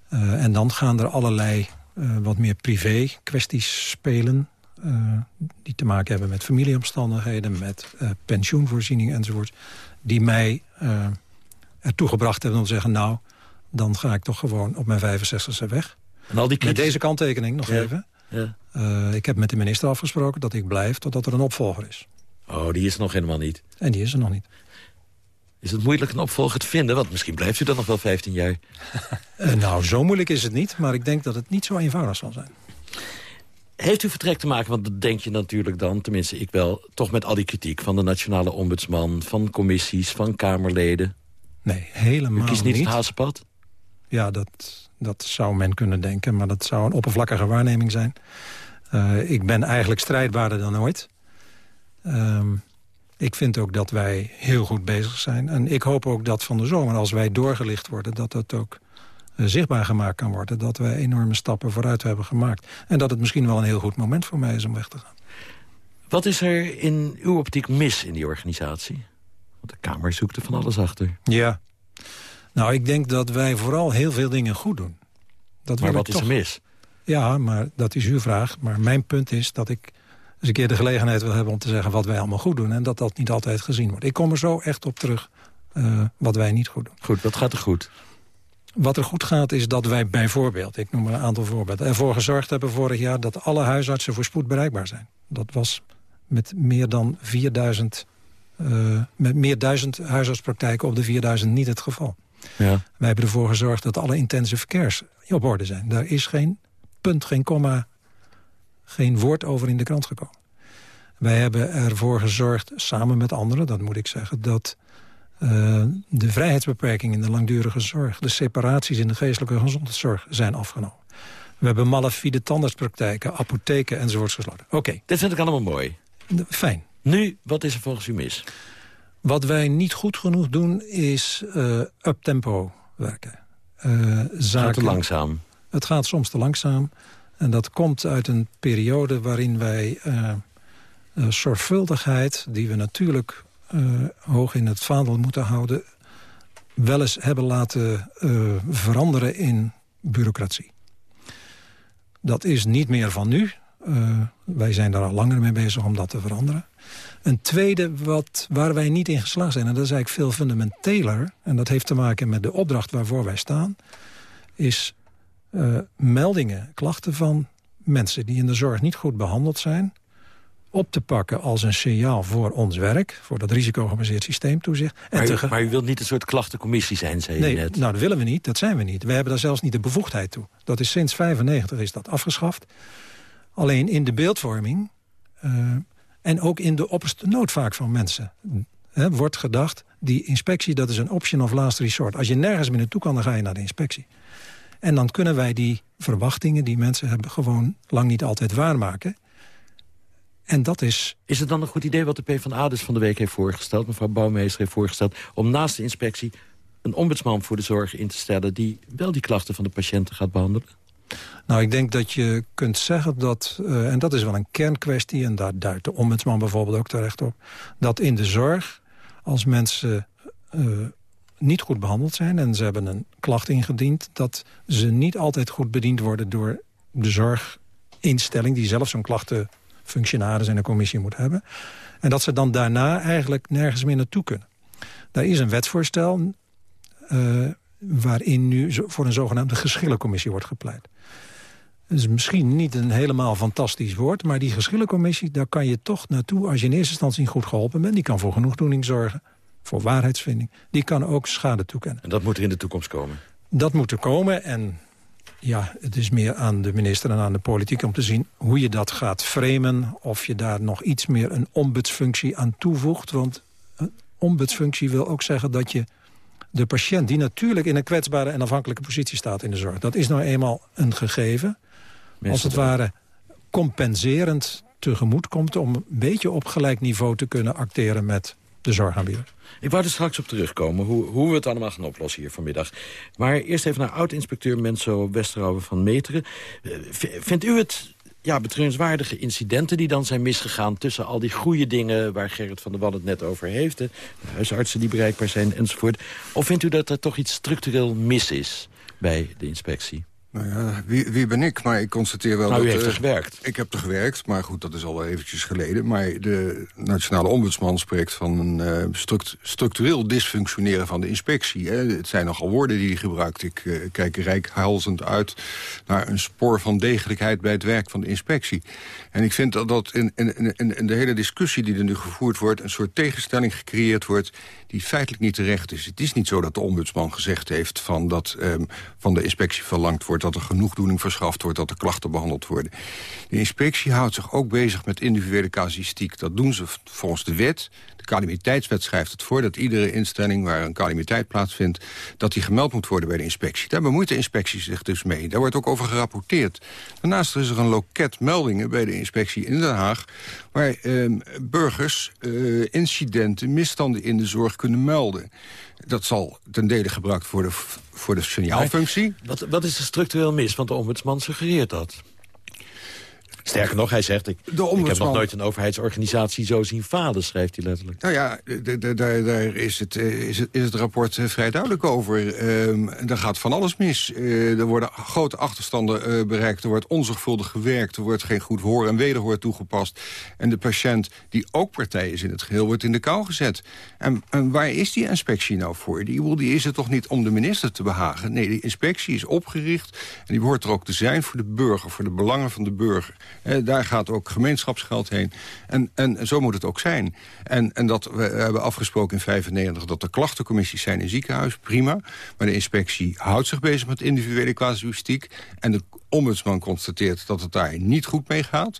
Uh, en dan gaan er allerlei uh, wat meer privé kwesties spelen... Uh, die te maken hebben met familieomstandigheden... met pensioenvoorziening enzovoort... die mij ertoe gebracht hebben om te zeggen... nou, dan ga ik toch gewoon op mijn 65e weg. En al die Met deze kanttekening nog ja. even. Ja. Uh, ik heb met de minister afgesproken dat ik blijf totdat er een opvolger is. Oh, die is er nog helemaal niet. En die is er nog niet. Is het moeilijk een opvolger te vinden? Want misschien blijft u dan nog wel 15 jaar. uh, [laughs] nou, zo moeilijk is het niet. Maar ik denk dat het niet zo eenvoudig zal zijn. Heeft u vertrek te maken, want dat denk je natuurlijk dan... tenminste ik wel, toch met al die kritiek van de nationale ombudsman... van commissies, van Kamerleden? Nee, helemaal niet. U kiest niet, het hazenpad? Ja, dat, dat zou men kunnen denken, maar dat zou een oppervlakkige waarneming zijn. Uh, ik ben eigenlijk strijdbaarder dan ooit. Um, ik vind ook dat wij heel goed bezig zijn. En ik hoop ook dat van de zomer, als wij doorgelicht worden... dat dat ook uh, zichtbaar gemaakt kan worden. Dat wij enorme stappen vooruit hebben gemaakt. En dat het misschien wel een heel goed moment voor mij is om weg te gaan. Wat is er in uw optiek mis in die organisatie? Want de Kamer zoekt er van alles achter. Ja, nou, ik denk dat wij vooral heel veel dingen goed doen. Dat maar wat is er mis? Ja, maar dat is uw vraag. Maar mijn punt is dat ik eens een keer de gelegenheid wil hebben... om te zeggen wat wij allemaal goed doen. En dat dat niet altijd gezien wordt. Ik kom er zo echt op terug uh, wat wij niet goed doen. Goed, wat gaat er goed? Wat er goed gaat is dat wij bijvoorbeeld, ik noem maar een aantal voorbeelden... ervoor gezorgd hebben vorig jaar dat alle huisartsen voor spoed bereikbaar zijn. Dat was met meer dan 4000, uh, met meer duizend huisartspraktijken op de 4000 niet het geval. Ja. Wij hebben ervoor gezorgd dat alle intensive cares op orde zijn. Daar is geen punt, geen komma, geen woord over in de krant gekomen. Wij hebben ervoor gezorgd, samen met anderen, dat moet ik zeggen... dat uh, de vrijheidsbeperking in de langdurige zorg... de separaties in de geestelijke gezondheidszorg zijn afgenomen. We hebben malafide tandartspraktijken, apotheken enzovoorts gesloten. Oké. Okay. Dit vind ik allemaal mooi. Fijn. Nu, wat is er volgens u mis? Wat wij niet goed genoeg doen is uh, up-tempo werken. Uh, het gaat te langzaam. Het gaat soms te langzaam. En dat komt uit een periode waarin wij uh, zorgvuldigheid... die we natuurlijk hoog in het vaandel moeten houden... wel eens hebben laten veranderen in bureaucratie. Dat is niet meer van nu. Wij zijn daar al langer mee bezig om dat te veranderen. Een tweede wat, waar wij niet in geslaagd zijn... en dat is eigenlijk veel fundamenteler... en dat heeft te maken met de opdracht waarvoor wij staan... is uh, meldingen, klachten van mensen die in de zorg niet goed behandeld zijn... op te pakken als een signaal voor ons werk... voor dat risicogebaseerd systeemtoezicht. En maar, u, maar u wilt niet een soort klachtencommissie zijn, zei nee, je net. nou, dat willen we niet, dat zijn we niet. We hebben daar zelfs niet de bevoegdheid toe. Dat is sinds 95 is dat afgeschaft. Alleen in de beeldvorming... Uh, en ook in de opperste noodvaak van mensen... Hè, wordt gedacht, die inspectie dat is een option of last resort. Als je nergens meer naartoe kan, dan ga je naar de inspectie. En dan kunnen wij die verwachtingen die mensen hebben... gewoon lang niet altijd waarmaken. En dat is... Is het dan een goed idee wat de PvdA dus van de week heeft voorgesteld... mevrouw Bouwmeester heeft voorgesteld... om naast de inspectie een ombudsman voor de zorg in te stellen... die wel die klachten van de patiënten gaat behandelen? Nou, ik denk dat je kunt zeggen dat, uh, en dat is wel een kernkwestie... en daar duidt de ombudsman bijvoorbeeld ook terecht op... dat in de zorg, als mensen uh, niet goed behandeld zijn... en ze hebben een klacht ingediend... dat ze niet altijd goed bediend worden door de zorginstelling... die zelf zo'n klachtenfunctionaris en een commissie moet hebben. En dat ze dan daarna eigenlijk nergens meer naartoe kunnen. Daar is een wetsvoorstel uh, waarin nu voor een zogenaamde geschillencommissie wordt gepleit. Dat is misschien niet een helemaal fantastisch woord... maar die geschillencommissie, daar kan je toch naartoe... als je in eerste instantie goed geholpen bent. Die kan voor genoegdoening zorgen, voor waarheidsvinding. Die kan ook schade toekennen. En dat moet er in de toekomst komen? Dat moet er komen en ja, het is meer aan de minister en aan de politiek om te zien hoe je dat gaat framen. Of je daar nog iets meer een ombudsfunctie aan toevoegt. Want een ombudsfunctie wil ook zeggen dat je de patiënt... die natuurlijk in een kwetsbare en afhankelijke positie staat in de zorg... dat is nou eenmaal een gegeven. als het ware compenserend tegemoet komt... om een beetje op gelijk niveau te kunnen acteren met de zorgaanbieder. Ik wou er straks op terugkomen, hoe, hoe we het allemaal gaan oplossen hier vanmiddag. Maar eerst even naar oud-inspecteur Menso Westerhoven van Meteren. Eh, vindt u het ja, betreurenswaardige incidenten die dan zijn misgegaan... tussen al die goede dingen waar Gerrit van der Wal het net over heeft... de huisartsen die bereikbaar zijn enzovoort. Of vindt u dat er toch iets structureel mis is bij de inspectie? Nou ja, wie, wie, ben ik? Maar ik constateer wel nou, dat... u heeft er gewerkt. Ik heb er gewerkt, maar goed, dat is al eventjes geleden. Maar de nationale ombudsman spreekt van een uh, structureel dysfunctioneren van de inspectie. Hè. Het zijn nogal woorden die hij gebruikt. Ik uh, kijk rijkhalzend uit naar een spoor van degelijkheid bij het werk van de inspectie. En ik vind dat, dat in, in, in, in de hele discussie die er nu gevoerd wordt... een soort tegenstelling gecreëerd wordt die feitelijk niet terecht is. Het is niet zo dat de ombudsman gezegd heeft van dat um, van de inspectie verlangd wordt dat er genoegdoening verschaft wordt, dat er klachten behandeld worden. De inspectie houdt zich ook bezig met individuele casuïstiek. Dat doen ze volgens de wet. De calamiteitswet schrijft het voor dat iedere instelling waar een calamiteit plaatsvindt, dat die gemeld moet worden bij de inspectie. Daar bemoeit de inspectie zich dus mee. Daar wordt ook over gerapporteerd. Daarnaast is er een loket meldingen bij de inspectie in Den Haag, waar eh, burgers uh, incidenten, misstanden in de zorg kunnen melden. Dat zal ten dele gebruikt worden voor de signaalfunctie. Wat, wat is er structureel mis? Want de ombudsman suggereert dat. Sterker nog, hij zegt, ik, ik heb nog nooit een overheidsorganisatie zo zien falen, schrijft hij letterlijk. Nou ja, daar is het, eh, is, het, is het rapport eh, vrij duidelijk over. Um, er gaat van alles mis. Uh, er worden grote achterstanden uh, bereikt, er wordt onzorgvuldig gewerkt... er wordt geen goed hoor en wederhoor toegepast. En de patiënt, die ook partij is in het geheel, wordt in de kou gezet. En, en waar is die inspectie nou voor? Die, die is er toch niet om de minister te behagen? Nee, die inspectie is opgericht en die hoort er ook te zijn voor de burger... voor de belangen van de burger. Daar gaat ook gemeenschapsgeld heen. En, en zo moet het ook zijn. En, en dat we hebben afgesproken in 95 dat er klachtencommissies zijn in ziekenhuis. Prima. Maar de inspectie houdt zich bezig met individuele casuïstiek. En de ombudsman constateert dat het daar niet goed mee gaat.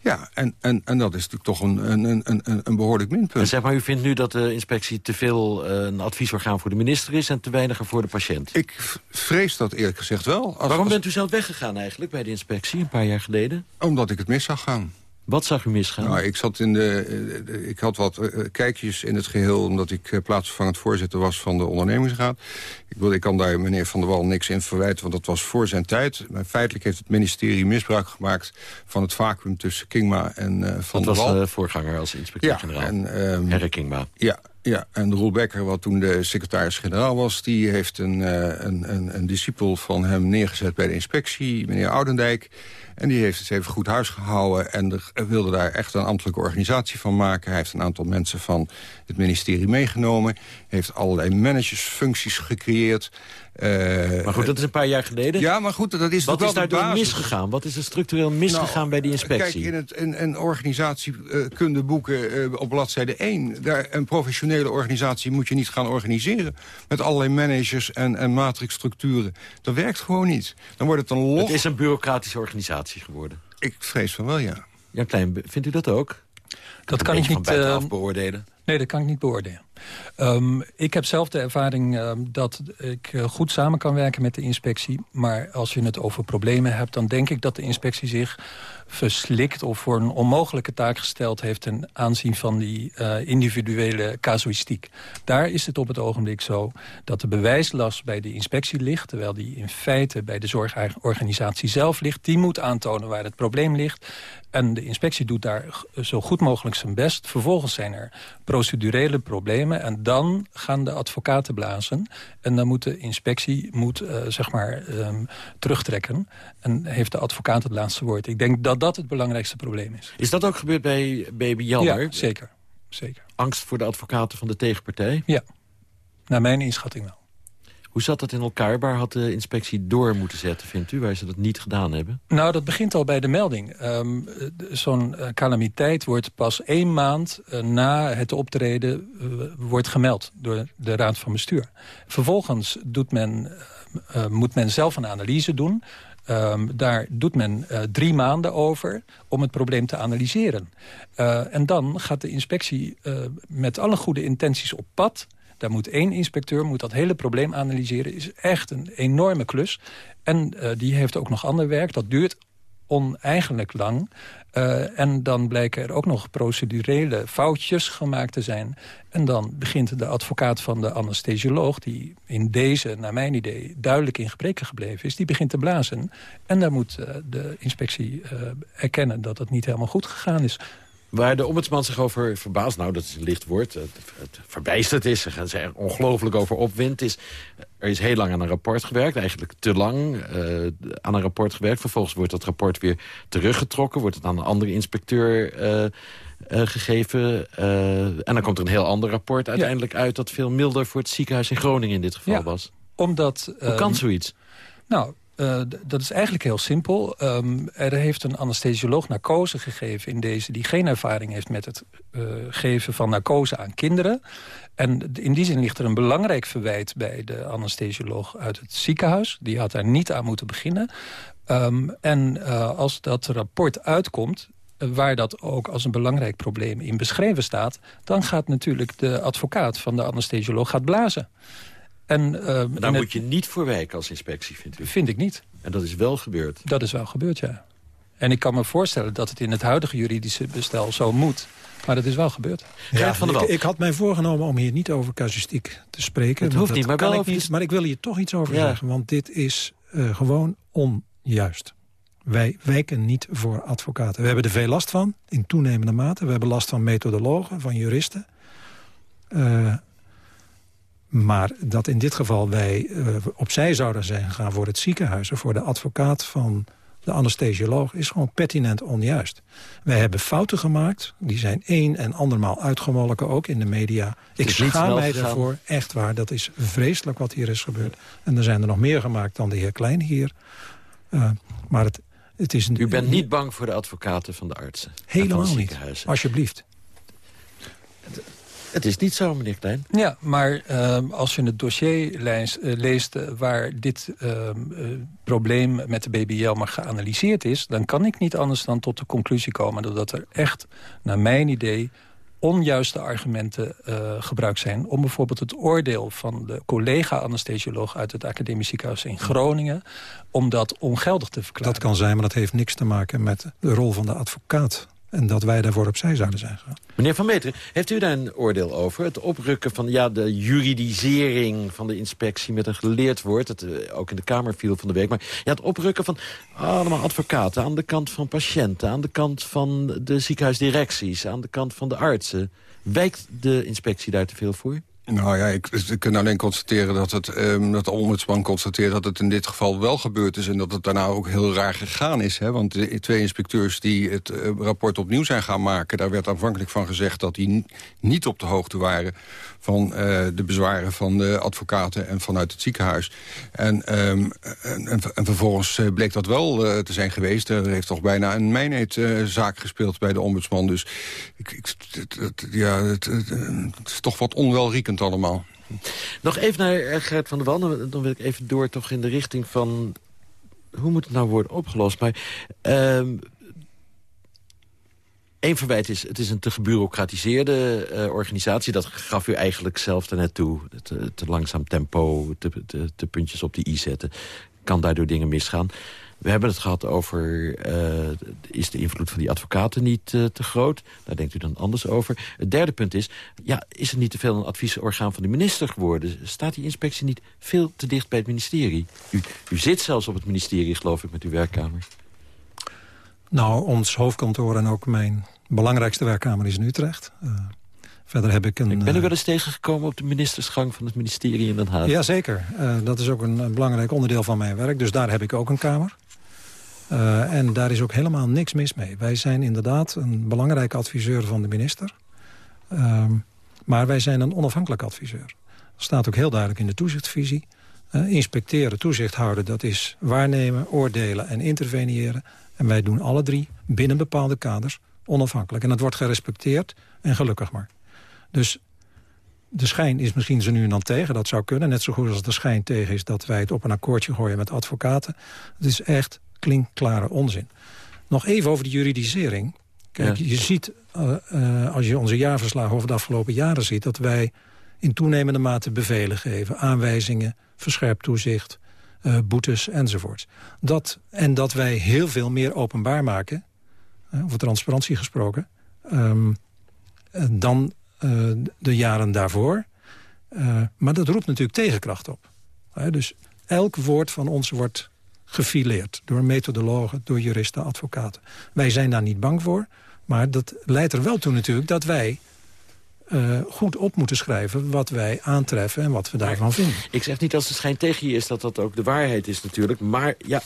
Ja, en, en, en dat is natuurlijk toch een, een, een, een behoorlijk minpunt. En zeg maar, u vindt nu dat de inspectie te veel uh, een adviesorgaan voor de minister is... en te weinig voor de patiënt? Ik vrees dat eerlijk gezegd wel. Als, Waarom bent u zelf weggegaan eigenlijk bij de inspectie een paar jaar geleden? Omdat ik het mis zag gaan. Wat zag u misgaan? Nou, ik, zat in de, ik had wat uh, kijkjes in het geheel... omdat ik plaatsvervangend voorzitter was van de ondernemingsraad. Ik, wil, ik kan daar meneer Van der Wal niks in verwijten... want dat was voor zijn tijd. Maar feitelijk heeft het ministerie misbruik gemaakt... van het vacuüm tussen Kingma en uh, Van dat der Wal. Dat was voorganger als inspecteur-generaal. Ja, en, um, Herre Kingma. Ja, ja, en Roel Becker, wat toen de secretaris-generaal was... die heeft een, een, een, een discipel van hem neergezet bij de inspectie, meneer Oudendijk... En die heeft het even goed huis gehouden en er, wilde daar echt een ambtelijke organisatie van maken. Hij heeft een aantal mensen van het ministerie meegenomen. Heeft allerlei managersfuncties gecreëerd. Uh, maar goed, dat is een paar jaar geleden. Ja, maar goed, dat is Wat is daar door misgegaan? Wat is er structureel misgegaan nou, bij die inspectie? Kijk, in, het, in, in organisatiekundeboeken uh, uh, op bladzijde 1... Daar, een professionele organisatie moet je niet gaan organiseren... met allerlei managers en, en matrixstructuren. Dat werkt gewoon niet. Dan wordt het een log... Het is een bureaucratische organisatie geworden. Ik vrees van wel, ja. Jan Klein, vindt u dat ook? Dat kan ik niet buitenaf beoordelen. Nee, dat kan ik niet beoordelen. Um, ik heb zelf de ervaring uh, dat ik uh, goed samen kan werken met de inspectie. Maar als je het over problemen hebt... dan denk ik dat de inspectie zich verslikt... of voor een onmogelijke taak gesteld heeft... ten aanzien van die uh, individuele casuïstiek. Daar is het op het ogenblik zo dat de bewijslast bij de inspectie ligt... terwijl die in feite bij de zorgorganisatie zelf ligt. Die moet aantonen waar het probleem ligt. En de inspectie doet daar zo goed mogelijk zijn best. Vervolgens zijn er procedurele problemen. En dan gaan de advocaten blazen. En dan moet de inspectie moet, uh, zeg maar, um, terugtrekken. En heeft de advocaat het laatste woord. Ik denk dat dat het belangrijkste probleem is. Is dat ook gebeurd bij Baby Jelmer? Ja, zeker. zeker. Angst voor de advocaten van de tegenpartij? Ja, naar mijn inschatting wel. Hoe zat dat in elkaar? Waar had de inspectie door moeten zetten, vindt u, waar ze dat niet gedaan hebben? Nou, dat begint al bij de melding. Um, Zo'n uh, calamiteit wordt pas één maand uh, na het optreden uh, wordt gemeld door de Raad van Bestuur. Vervolgens doet men, moet men zelf een analyse doen. Um, daar doet men drie maanden over om het probleem te analyseren. En dan gaat de inspectie met alle goede intenties op pad... Daar moet één inspecteur moet dat hele probleem analyseren. is echt een enorme klus. En uh, die heeft ook nog ander werk. Dat duurt oneigenlijk lang. Uh, en dan blijken er ook nog procedurele foutjes gemaakt te zijn. En dan begint de advocaat van de anesthesioloog... die in deze, naar mijn idee, duidelijk in gebreken gebleven is... die begint te blazen. En dan moet uh, de inspectie erkennen dat het niet helemaal goed gegaan is. Waar de ombudsman zich over verbaast, nou dat is een licht woord, het, het verbijsterd is, ze gaan er ongelooflijk over opwindt, is er is heel lang aan een rapport gewerkt, eigenlijk te lang uh, aan een rapport gewerkt. Vervolgens wordt dat rapport weer teruggetrokken, wordt het aan een andere inspecteur uh, uh, gegeven. en dan komt er een heel ander rapport uiteindelijk ja. uit dat veel milder voor het ziekenhuis in Groningen in dit geval ja, was. Omdat, Hoe kan zoiets? Nou, Uh, dat is eigenlijk heel simpel. Um, er heeft een anesthesioloog narcose gegeven in deze... die geen ervaring heeft met het uh, geven van narcose aan kinderen. En in die zin ligt er een belangrijk verwijt bij de anesthesioloog uit het ziekenhuis. Die had daar niet aan moeten beginnen. Um, en uh, als dat rapport uitkomt waar dat ook als een belangrijk probleem in beschreven staat... dan gaat natuurlijk de advocaat van de anesthesioloog gaat blazen. En, uh, maar daar moet het... je niet voor wijken als inspectie, vindt u? Vind ik niet. En dat is wel gebeurd? Dat is wel gebeurd, ja. En ik kan me voorstellen dat het in het huidige juridische bestel zo moet. Maar dat is wel gebeurd. Ja, van ik, ik, had mij voorgenomen om hier niet over casuïstiek te spreken. Het hoeft niet, maar, wel ik niet. Maar ik wil hier toch iets over ja. zeggen. Want dit is uh, gewoon onjuist. Wij wijken niet voor advocaten. We hebben er veel last van, in toenemende mate. We hebben last van methodologen, van juristen. Uh, maar dat in dit geval wij uh, opzij zouden zijn gegaan voor het ziekenhuis... of voor de advocaat van de anesthesioloog is gewoon pertinent onjuist. Wij hebben fouten gemaakt, die zijn één en andermaal uitgemolken, ook in de media. Ik schaam mij daarvoor, echt waar. Dat is vreselijk wat hier is gebeurd. En er zijn er nog meer gemaakt dan de heer Klein hier. Uh, maar het, het is een, U bent niet bang voor de advocaten van de artsen? Helemaal niet, alsjeblieft. Het is niet zo, meneer Klein. Ja, maar uh, als je het dossier leest, uh, leest uh, waar dit probleem met de BBL maar geanalyseerd is... dan kan ik niet anders dan tot de conclusie komen... dat er echt, naar mijn idee, onjuiste argumenten gebruikt zijn... om bijvoorbeeld het oordeel van de collega-anesthesioloog... uit het academisch ziekenhuis in Groningen... om dat ongeldig te verklaren. Dat kan zijn, maar dat heeft niks te maken met de rol van de advocaat en dat wij daarvoor opzij zouden zijn gegaan. Meneer Van Meteren, heeft u daar een oordeel over? Het oprukken van ja, de juridisering van de inspectie met een geleerd woord... dat uh, ook in de Kamer viel van de week. Maar ja, het oprukken van allemaal advocaten... aan de kant van patiënten, aan de kant van de ziekenhuisdirecties... aan de kant van de artsen. Wijkt de inspectie daar te veel voor? Nou ja, ik, ik kan alleen constateren dat, het, um, dat de ombudsman constateert... dat het in dit geval wel gebeurd is en dat het daarna ook heel raar gegaan is. Hè? Want de twee inspecteurs die het uh, rapport opnieuw zijn gaan maken... daar werd aanvankelijk van gezegd dat die niet op de hoogte waren... van uh, de bezwaren van de advocaten en vanuit het ziekenhuis. En, um, en, en, en, vervolgens uh, bleek dat wel uh, te zijn geweest. Er heeft toch bijna een mijnheidzaak gespeeld bij de ombudsman. Dus ik, ik, het, het, ja, het, het, is toch wat onwelriekend allemaal. Nog even naar Gert van der Wal. Dan wil ik even door toch in de richting van... hoe moet het nou worden opgelost? Maar uh, Eén verwijt is, het is een te gebureaucratiseerde uh, organisatie. Dat gaf u eigenlijk zelf daarnet toe. Te, te langzaam tempo, te, puntjes op de i zetten. Kan daardoor dingen misgaan. We hebben het gehad over, uh, is de invloed van die advocaten niet te groot? Daar denkt u dan anders over. Het derde punt is, ja, is er niet te veel een adviesorgaan van de minister geworden? Staat die inspectie niet veel te dicht bij het ministerie? U, u zit zelfs op het ministerie, geloof ik, met uw werkkamer. Nou, ons hoofdkantoor en ook mijn belangrijkste werkkamer is in Utrecht. Uh, verder heb ik een... Ik ben er wel eens tegengekomen op de ministersgang van het ministerie in Den Haag. Jazeker, uh, dat is ook een, een, belangrijk onderdeel van mijn werk. Dus daar heb ik ook een kamer. Uh, en daar is ook helemaal niks mis mee. Wij zijn inderdaad een belangrijke adviseur van de minister. Uh, maar wij zijn een onafhankelijk adviseur. Dat staat ook heel duidelijk in de toezichtvisie. Uh, inspecteren, toezicht houden, dat is waarnemen, oordelen en interveneren. En wij doen alle drie binnen bepaalde kaders onafhankelijk. En dat wordt gerespecteerd en gelukkig maar. Dus de schijn is misschien ze nu en dan tegen, dat zou kunnen. Net zo goed als de schijn tegen is dat wij het op een akkoordje gooien met advocaten. Het is echt klinkklare onzin. Nog even over de juridisering. Kijk, ja. je ziet, uh, uh, als je onze jaarverslagen over de afgelopen jaren ziet... dat wij in toenemende mate bevelen geven, aanwijzingen, verscherpt toezicht... Uh, boetes enzovoorts. Dat, en dat wij heel veel meer openbaar maken, over transparantie gesproken... Um, dan de jaren daarvoor. maar dat roept natuurlijk tegenkracht op. dus elk woord van ons wordt gefileerd. Door methodologen, door juristen, advocaten. Wij zijn daar niet bang voor. Maar dat leidt er wel toe natuurlijk dat wij uh, goed op moeten schrijven wat wij aantreffen en wat we daarvan vinden. Ik zeg niet als de schijn tegen je is dat dat ook de waarheid is natuurlijk. Maar ja,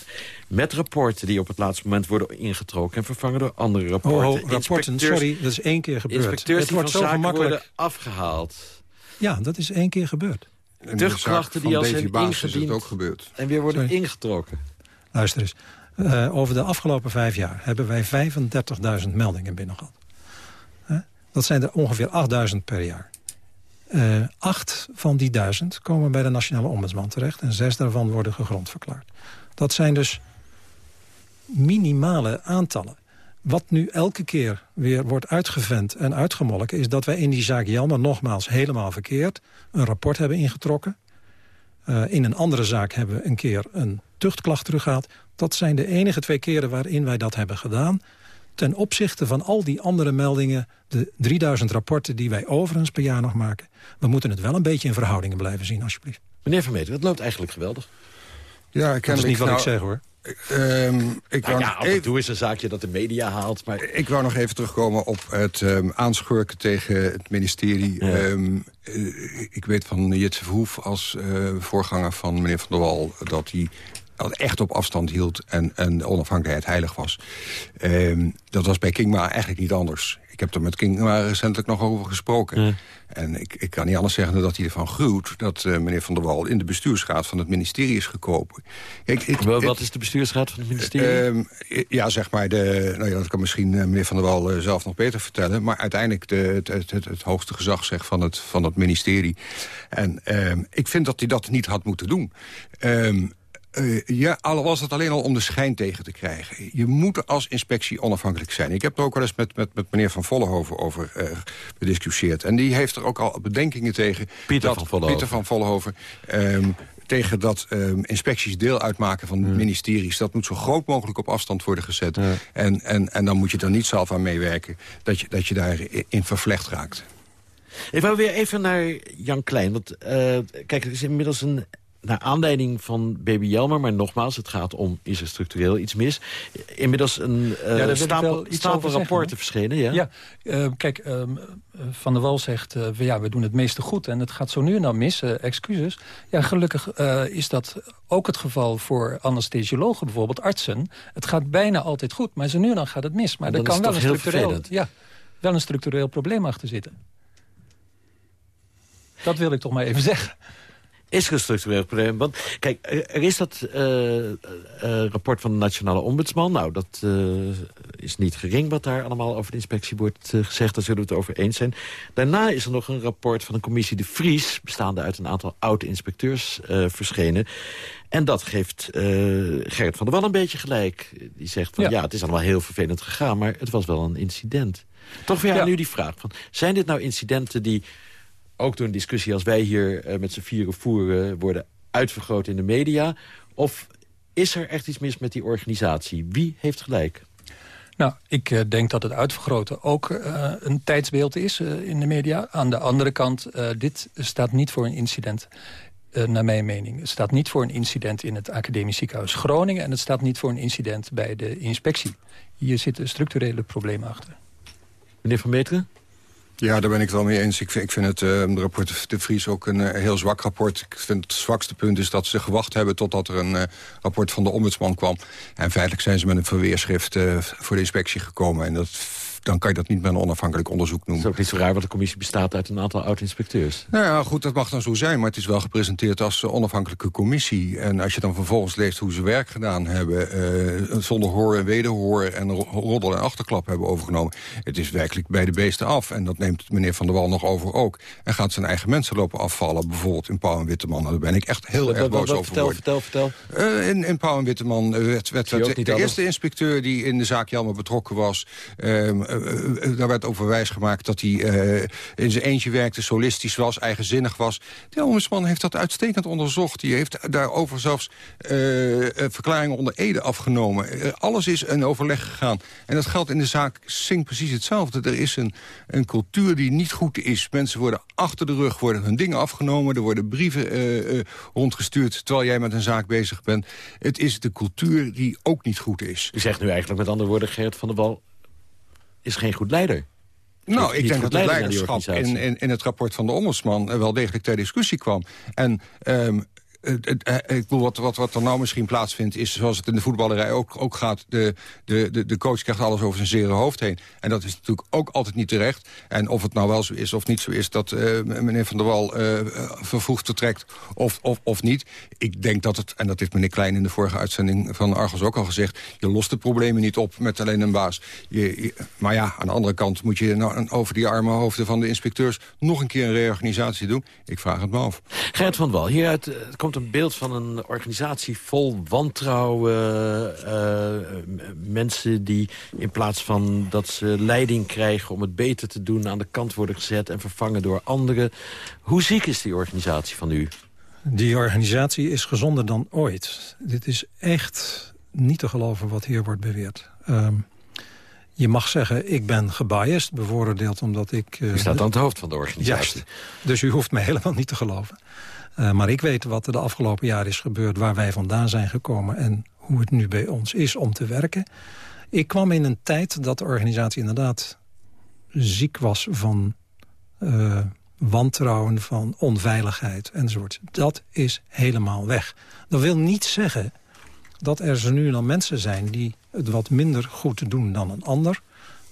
met rapporten die op het laatste moment worden ingetrokken... en vervangen door andere rapporten. Oh, oh rapporten, sorry, dat is één keer gebeurd. Inspecteurs het wordt zo gemakkelijk worden afgehaald. Ja, dat is één keer gebeurd. Tuchtklachten die al zijn ingediend ook gebeurd. en weer worden sorry. ingetrokken. Luister eens. Uh, over de afgelopen vijf jaar hebben wij 35.000 meldingen binnen gehad. Dat zijn er ongeveer 8.000 per jaar. Uh, acht van die duizend komen bij de Nationale Ombudsman terecht... en zes daarvan worden gegrond verklaard. Dat zijn dus minimale aantallen. Wat nu elke keer weer wordt uitgevent en uitgemolken... is dat wij in die zaak Jelmer nogmaals helemaal verkeerd... een rapport hebben ingetrokken. Uh, in een andere zaak hebben we een keer een tuchtklacht teruggaat. Dat zijn de enige twee keren waarin wij dat hebben gedaan. Ten opzichte van al die andere meldingen... de 3000 rapporten die wij overigens per jaar nog maken. We moeten het wel een beetje in verhoudingen blijven zien, alsjeblieft. Meneer Vermeter, het loopt eigenlijk geweldig. Ja, ik dat is niet wat nou, ik zeg, hoor. Um, ik nou ja, af en toe is een zaakje dat de media haalt. Maar... Ik wou nog even terugkomen op het um, aanschurken tegen het ministerie. Ja. Um, uh, ik weet van Jitse Verhoef als uh, voorganger van meneer Van der Wal... dat hij echt op afstand hield en, en de onafhankelijkheid heilig was. Um, dat was bij Kingma eigenlijk niet anders. Ik heb er met Kingma recentelijk nog over gesproken. Ja. En ik, ik kan niet anders zeggen dan dat hij ervan gruwt... dat uh, meneer Van der Wal in de bestuursraad van het ministerie is gekomen. Ik, ik, Wat is de bestuursraad van het ministerie? Uh, ja, zeg maar, de, nou ja, dat kan misschien uh, meneer Van der Wal uh, zelf nog beter vertellen... maar uiteindelijk de, het, het, het, het, hoogste gezag zeg, van, het, van het ministerie. En ehm, ik vind dat hij dat niet had moeten doen. Um, Uh, ja, al was het alleen al om de schijn tegen te krijgen. Je moet als inspectie onafhankelijk zijn. Ik heb er ook wel eens met, met, met meneer Van Vollenhoven over uh, gediscussieerd. En die heeft er ook al bedenkingen tegen... Pieter dat, van Vollenhoven. Pieter van Vollenhoven um, tegen dat um, inspecties deel uitmaken van hmm. ministeries. Dat moet zo groot mogelijk op afstand worden gezet. Ja. En, en, en dan moet je er niet zelf aan meewerken... dat je, dat je daarin vervlecht raakt. Ik wou weer even naar Jan Klein. Want uh, kijk, er is inmiddels een naar aanleiding van baby Jelmer, maar nogmaals, het gaat om, is er structureel iets mis? Inmiddels een uh, ja, stapel, stapel rapporten verschenen, ja? Ja, uh, kijk, uh, Van der Wal zegt, ja, we doen het meeste goed en het gaat zo nu en dan mis, excuses. Ja, gelukkig is dat ook het geval voor anesthesiologen, bijvoorbeeld artsen. Het gaat bijna altijd goed, maar zo nu en dan gaat het mis. Maar er kan wel een, structureel, ja, wel een structureel probleem achter zitten. Dat wil ik toch maar even zeggen. Is er een structureel probleem? Want kijk, er is dat uh, uh, rapport van de Nationale Ombudsman. Nou, dat uh, is niet gering wat daar allemaal over de inspectie wordt gezegd. Daar zullen we het over eens zijn. Daarna is er nog een rapport van de commissie De Vries... bestaande uit een aantal oude inspecteurs verschenen. En dat geeft Gerrit van der Wal een beetje gelijk. Die zegt van ja. ja. het is allemaal heel vervelend gegaan... maar het was wel een incident. Toch weer ja. nu die vraag van... zijn dit nou incidenten die ook door een discussie als wij hier uh, met z'n vieren voeren... worden uitvergroot in de media? Of is er echt iets mis met die organisatie? Wie heeft gelijk? Nou, ik uh, denk dat het uitvergroten ook uh, een tijdsbeeld is in de media. Aan de andere kant, dit staat niet voor een incident. naar mijn mening. Het staat niet voor een incident in het Academisch Ziekenhuis Groningen... en het staat niet voor een incident bij de inspectie. Hier zitten structurele problemen achter. Meneer Van Meteren? Ja, daar ben ik wel mee eens. Ik vind, ik vind het uh, rapport De Vries ook een uh, heel zwak rapport. Ik vind het zwakste punt is dat ze gewacht hebben... totdat er een uh, rapport van de ombudsman kwam. En feitelijk zijn ze met een verweerschrift voor de inspectie gekomen. En dat dan kan je dat niet met een onafhankelijk onderzoek noemen. Het is ook niet zo raar, want de commissie bestaat uit een aantal oud-inspecteurs. Nou ja, goed, dat mag dan zo zijn, maar het is wel gepresenteerd als onafhankelijke commissie. En als je dan vervolgens leest hoe ze werk gedaan hebben... Uh, zonder hoor en wederhoor en roddel en achterklap hebben overgenomen... het is werkelijk bij de beesten af. En dat neemt meneer Van der Wal nog over ook. En gaat zijn eigen mensen lopen afvallen, bijvoorbeeld in Pauw en Witteman. Daar ben ik echt heel erg boos over vertel, vertel, vertel, uh, in, in Pauw en Witteman werd, werd, werd de eerste inspecteur die in de zaak Jelmer betrokken was... Uh, daar werd over wijs gemaakt dat hij in zijn eentje werkte, solistisch was, eigenzinnig was. De ombudsman heeft dat uitstekend onderzocht. Die heeft daarover zelfs verklaringen onder ede afgenomen. alles is een overleg gegaan. En dat geldt in de zaak Sing precies hetzelfde. Er is een, een cultuur die niet goed is. Mensen worden achter de rug, worden hun dingen afgenomen. Er worden brieven rondgestuurd terwijl jij met een zaak bezig bent. Het is de cultuur die ook niet goed is. U zegt nu eigenlijk met andere woorden, Geert van der Wal is geen goed leider. Nou, ik denk dat het leiderschap in, in, in, het rapport van de ombudsman... wel degelijk ter discussie kwam. En um, ik bedoel, wat, wat, wat er nou misschien plaatsvindt... is zoals het in de voetballerij ook, ook gaat... De, de, de, coach krijgt alles over zijn zere hoofd heen. En dat is natuurlijk ook altijd niet terecht. En of het nou wel zo is of niet zo is... dat uh, meneer Van der Wal uh, vervroegd vertrekt of, of, of niet. Ik denk dat het, en dat heeft meneer Klein in de vorige uitzending van Argos ook al gezegd... je lost de problemen niet op met alleen een baas. Je, maar ja, aan de andere kant moet je nou over die arme hoofden van de inspecteurs... nog een keer een reorganisatie doen. Ik vraag het me af. Gert van Wal, hieruit uh, komt een beeld van een organisatie vol wantrouwen. Uh, mensen die in plaats van dat ze leiding krijgen om het beter te doen... aan de kant worden gezet en vervangen door anderen. Hoe ziek is die organisatie van u? Die organisatie is gezonder dan ooit. Dit is echt niet te geloven wat hier wordt beweerd. Um, je mag zeggen, ik ben gebiased, bevooroordeeld omdat ik... Uh, u staat aan het hoofd van de organisatie. dus u hoeft me helemaal niet te geloven. Uh, maar ik weet wat er de afgelopen jaar is gebeurd... waar wij vandaan zijn gekomen en hoe het nu bij ons is om te werken. Ik kwam in een tijd dat de organisatie inderdaad ziek was van uh, wantrouwen, van onveiligheid enzovoort. Dat is helemaal weg. Dat wil niet zeggen dat er nu dan mensen zijn die het wat minder goed doen dan een ander.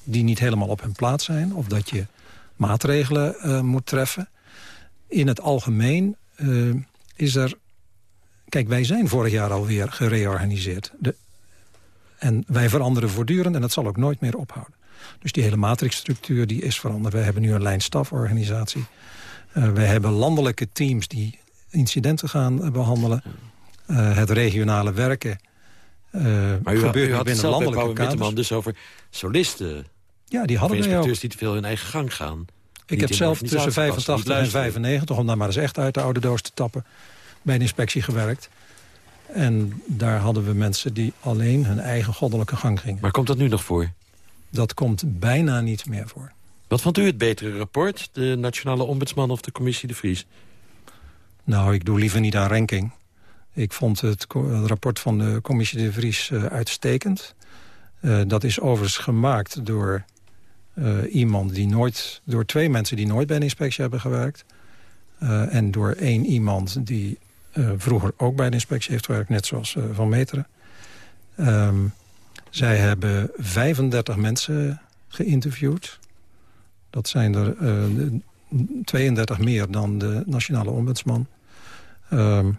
Die niet helemaal op hun plaats zijn. Of dat je maatregelen uh, moet treffen. In het algemeen uh, is er... Kijk, wij zijn vorig jaar alweer gereorganiseerd. De, en wij veranderen voortdurend en dat zal ook nooit meer ophouden. Dus die hele matrixstructuur die is veranderd. Wij hebben nu een lijnstaforganisatie. Uh, wij hebben landelijke teams die incidenten gaan behandelen. Uh, het regionale werken maar u, gebeurt u had binnen landelijke kaders. dus over solisten. Ja, die hadden wij ook. die te veel hun eigen gang gaan. Ik heb zelf tussen 85 en 95, om daar maar eens echt uit de oude doos te tappen... bij de inspectie gewerkt. En daar hadden we mensen die alleen hun eigen goddelijke gang gingen. Maar komt dat nu nog voor? Dat komt bijna niet meer voor. Wat vond u het betere rapport? De Nationale Ombudsman of de Commissie de Vries? Nou, ik doe liever niet aan ranking. Ik vond het, rapport van de Commissie de Vries uh, uitstekend. Uh, dat is overigens gemaakt door uh, iemand die nooit... door twee mensen die nooit bij een inspectie hebben gewerkt. Uh, en door één iemand die uh, vroeger ook bij de inspectie heeft gewerkt... net zoals Van Meteren. Um, zij hebben 35 mensen geïnterviewd. Dat zijn er 32 meer dan de nationale ombudsman. Ehm,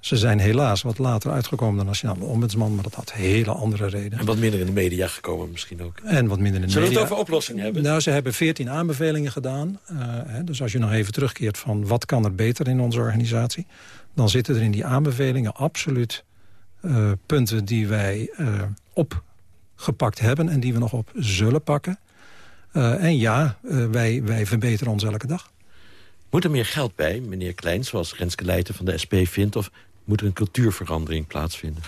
ze zijn helaas wat later uitgekomen dan nationale ombudsman... maar dat had hele andere redenen. En wat minder in de media gekomen misschien ook. En wat minder in de Zullen media. we het over oplossingen hebben? Nou, ze hebben veertien aanbevelingen gedaan. Uh, hè, dus als je nog even terugkeert van wat kan er beter in onze organisatie... dan zitten er in die aanbevelingen absoluut uh, punten die wij uh, opgepakt hebben... en die we nog op zullen pakken. en ja, wij, wij verbeteren ons elke dag. Moet er meer geld bij, meneer Klein, zoals Renske Leijten van de SP vindt... of moet er een cultuurverandering plaatsvinden?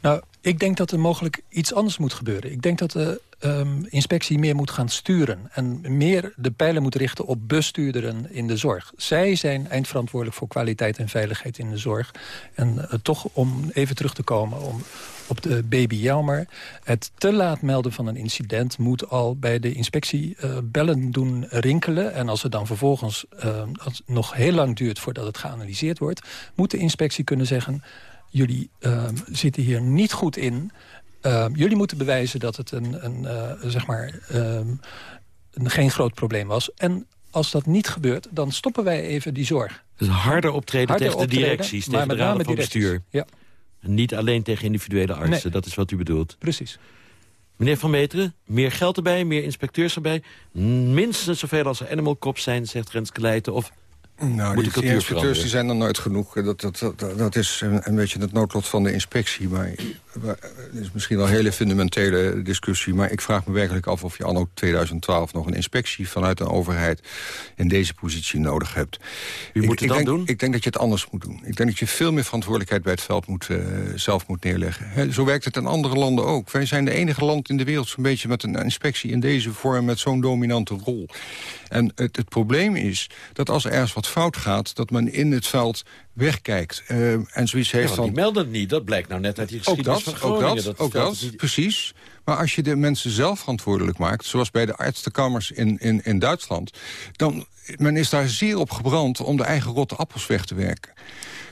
Nou, ik denk dat er mogelijk iets anders moet gebeuren. Ik denk dat de um, inspectie meer moet gaan sturen... en meer de pijlen moet richten op bestuurderen in de zorg. Zij zijn eindverantwoordelijk voor kwaliteit en veiligheid in de zorg. En uh, toch, om even terug te komen om, op de baby Jelmer... het te laat melden van een incident moet al bij de inspectie uh, bellen doen rinkelen. En als het dan vervolgens het nog heel lang duurt voordat het geanalyseerd wordt... moet de inspectie kunnen zeggen jullie uh, zitten hier niet goed in. Uh, jullie moeten bewijzen dat het een, een uh, zeg maar, een, geen groot probleem was. En als dat niet gebeurt, dan stoppen wij even die zorg. Dus harder optreden harder tegen optreden, de directies, tegen de raden van bestuur. Ja. En niet alleen tegen individuele artsen, nee. dat is wat u bedoelt. Precies. Meneer Van Meteren, meer geld erbij, meer inspecteurs erbij. Minstens zoveel als er animal cops zijn, zegt Renske Leijten. Of nou, die, die inspecteurs die zijn er nooit genoeg. Dat, dat, dat, dat is een, een, beetje het noodlot van de inspectie. Maar het is misschien wel een hele fundamentele discussie. Maar ik vraag me werkelijk af of je anno 2012 nog een inspectie vanuit een overheid in deze positie nodig hebt. Wie moet ik, het dan denk, doen? Ik denk dat je het anders moet doen. Ik denk dat je veel meer verantwoordelijkheid bij het veld moet, uh, zelf moet neerleggen. He, zo werkt het in andere landen ook. Wij zijn de enige land in de wereld zo'n beetje met een inspectie in deze vorm met zo'n dominante rol. En het, het probleem is dat als er ergens wat fout gaat... dat men in het veld wegkijkt. Uh, en zoiets heeft ja, van... die melden het niet, dat blijkt nou net uit die ook geschiedenis dat, van ook Groningen. dat, ook dat, niet... precies. Maar als je de mensen zelf verantwoordelijk maakt... zoals bij de artsenkammers in, in, in Duitsland... dan men is daar zeer op gebrand om de eigen rotte appels weg te werken.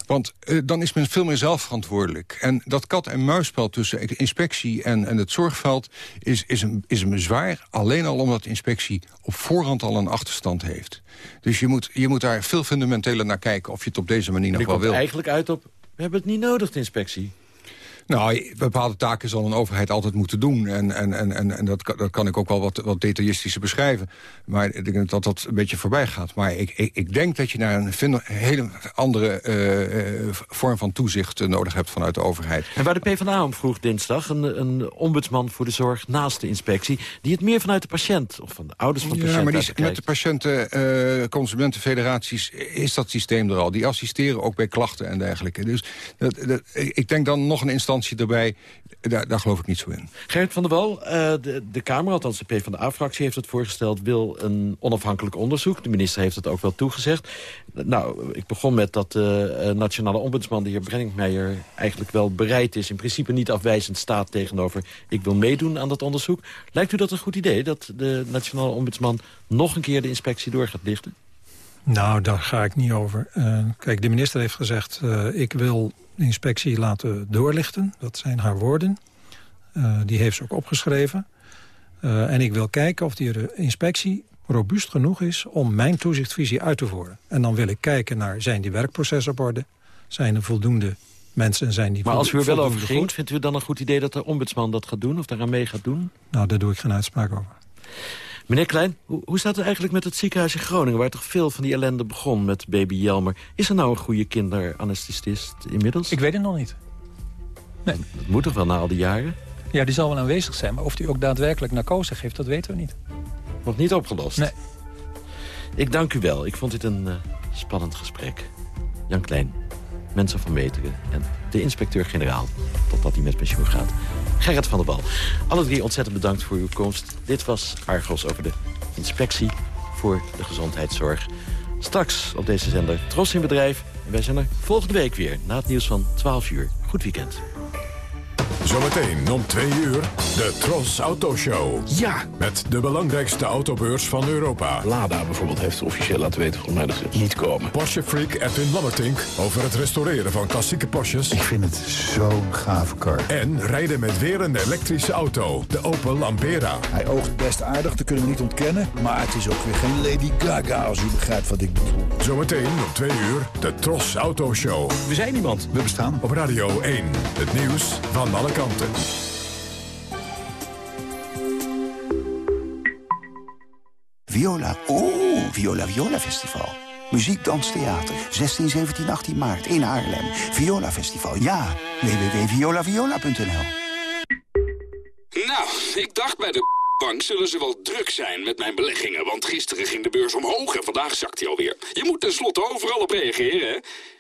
Want uh, dan is men veel meer zelf verantwoordelijk. En dat kat-en-muisspel tussen inspectie en, en het zorgveld is, is, een, is een bezwaar. Alleen al omdat de inspectie op voorhand al een achterstand heeft. Dus je moet, je moet daar veel fundamenteler naar kijken... of je het op deze manier nog wel wil. eigenlijk uit op, we hebben het niet nodig, de inspectie. Nou, bepaalde taken zal een overheid altijd moeten doen. En, en, en, en, dat, dat kan ik ook wel wat, wat detailistisch beschrijven. Maar ik denk dat dat een beetje voorbij gaat. Maar ik, ik, ik denk dat je naar een hele andere uh, vorm van toezicht uh, nodig hebt vanuit de overheid. En waar de PvdA om vroeg dinsdag, een, een ombudsman voor de zorg naast de inspectie... die het meer vanuit de patiënt of van de ouders van de patiënt Ja, maar die, met de patiënten, uh, consumentenfederaties is dat systeem er al. Die assisteren ook bij klachten en dergelijke. Dus dat, dat, ik denk dan nog een instantie erbij, daar, daar geloof ik niet zo in. Gerrit van der Wal, uh, de, de Kamer, althans de PvdA-fractie heeft het voorgesteld... wil een onafhankelijk onderzoek. De minister heeft het ook wel toegezegd. Nou, ik begon met dat de uh, nationale ombudsman, de heer Brenningmeijer... eigenlijk wel bereid is, in principe niet afwijzend staat tegenover... ik wil meedoen aan dat onderzoek. Lijkt u dat een goed idee, dat de nationale ombudsman... nog een keer de inspectie door gaat lichten? Nou, daar ga ik niet over. Uh, kijk, de minister heeft gezegd... Uh, ik wil de inspectie laten doorlichten. Dat zijn haar woorden. Uh, die heeft ze ook opgeschreven. Uh, en ik wil kijken of die inspectie robuust genoeg is... om mijn toezichtvisie uit te voeren. En dan wil ik kijken naar, zijn die werkprocessen op orde? Zijn er voldoende mensen? Zijn die maar als u er wel over ging, vindt u dan een goed idee... dat de ombudsman dat gaat doen of daaraan mee gaat doen? Nou, daar doe ik geen uitspraak over. Meneer Klein, hoe, hoe staat het eigenlijk met het ziekenhuis in Groningen... waar toch veel van die ellende begon met baby Jelmer? Is er nou een goede kinderanesthesist inmiddels? Ik weet het nog niet. Nee. Dat moet toch wel na al die jaren? Ja, die zal wel aanwezig zijn. Maar of die ook daadwerkelijk narcose geeft, dat weten we niet. Nog niet opgelost? Nee. Ik dank u wel. Ik vond dit een uh, spannend gesprek. Jan Klein, mensen van Meteren en de inspecteur-generaal... totdat hij met pensioen gaat. Gerrit van der Bal. Alle drie ontzettend bedankt voor uw komst. Dit was Argos over de inspectie voor de gezondheidszorg. Straks op deze zender Tros in Bedrijf. En wij zijn er volgende week weer na het nieuws van 12 uur. Goed weekend. Zometeen om twee uur de Tros Autoshow. Ja! Met de belangrijkste autobeurs van Europa. Lada bijvoorbeeld heeft officieel laten weten volgens mij dat ze niet komen. Porsche freak Edwin Lammertink over het restaureren van klassieke Porsches. Ik vind het zo'n gave kar. En rijden met weer een elektrische auto, de Opel Ampera. Hij oogt best aardig, dat kunnen we niet ontkennen. Maar het is ook weer geen Lady Gaga, als u begrijpt wat ik bedoel. Zometeen om twee uur de Tros Autoshow. We zijn iemand. We bestaan. Op Radio 1, het nieuws van alle kanten. Viola. Oeh, Viola Viola Festival. Muziek, dans, theater. 16, 17, 18 maart in Haarlem. Viola Festival. Ja, www.violaviola.nl Nou, ik dacht bij de bank zullen ze wel druk zijn met mijn beleggingen. Want gisteren ging de beurs omhoog en vandaag zakt hij alweer. Je moet tenslotte overal op reageren, hè?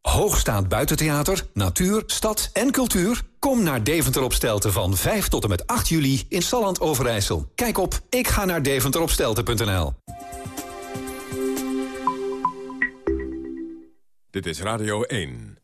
Hoogstaand buitentheater, natuur, stad en cultuur? Kom naar Deventer op Stelten van 5 tot en met 8 juli in Salland Overijssel. Kijk op ik ga naar deventeropstelten.nl. Dit is Radio 1.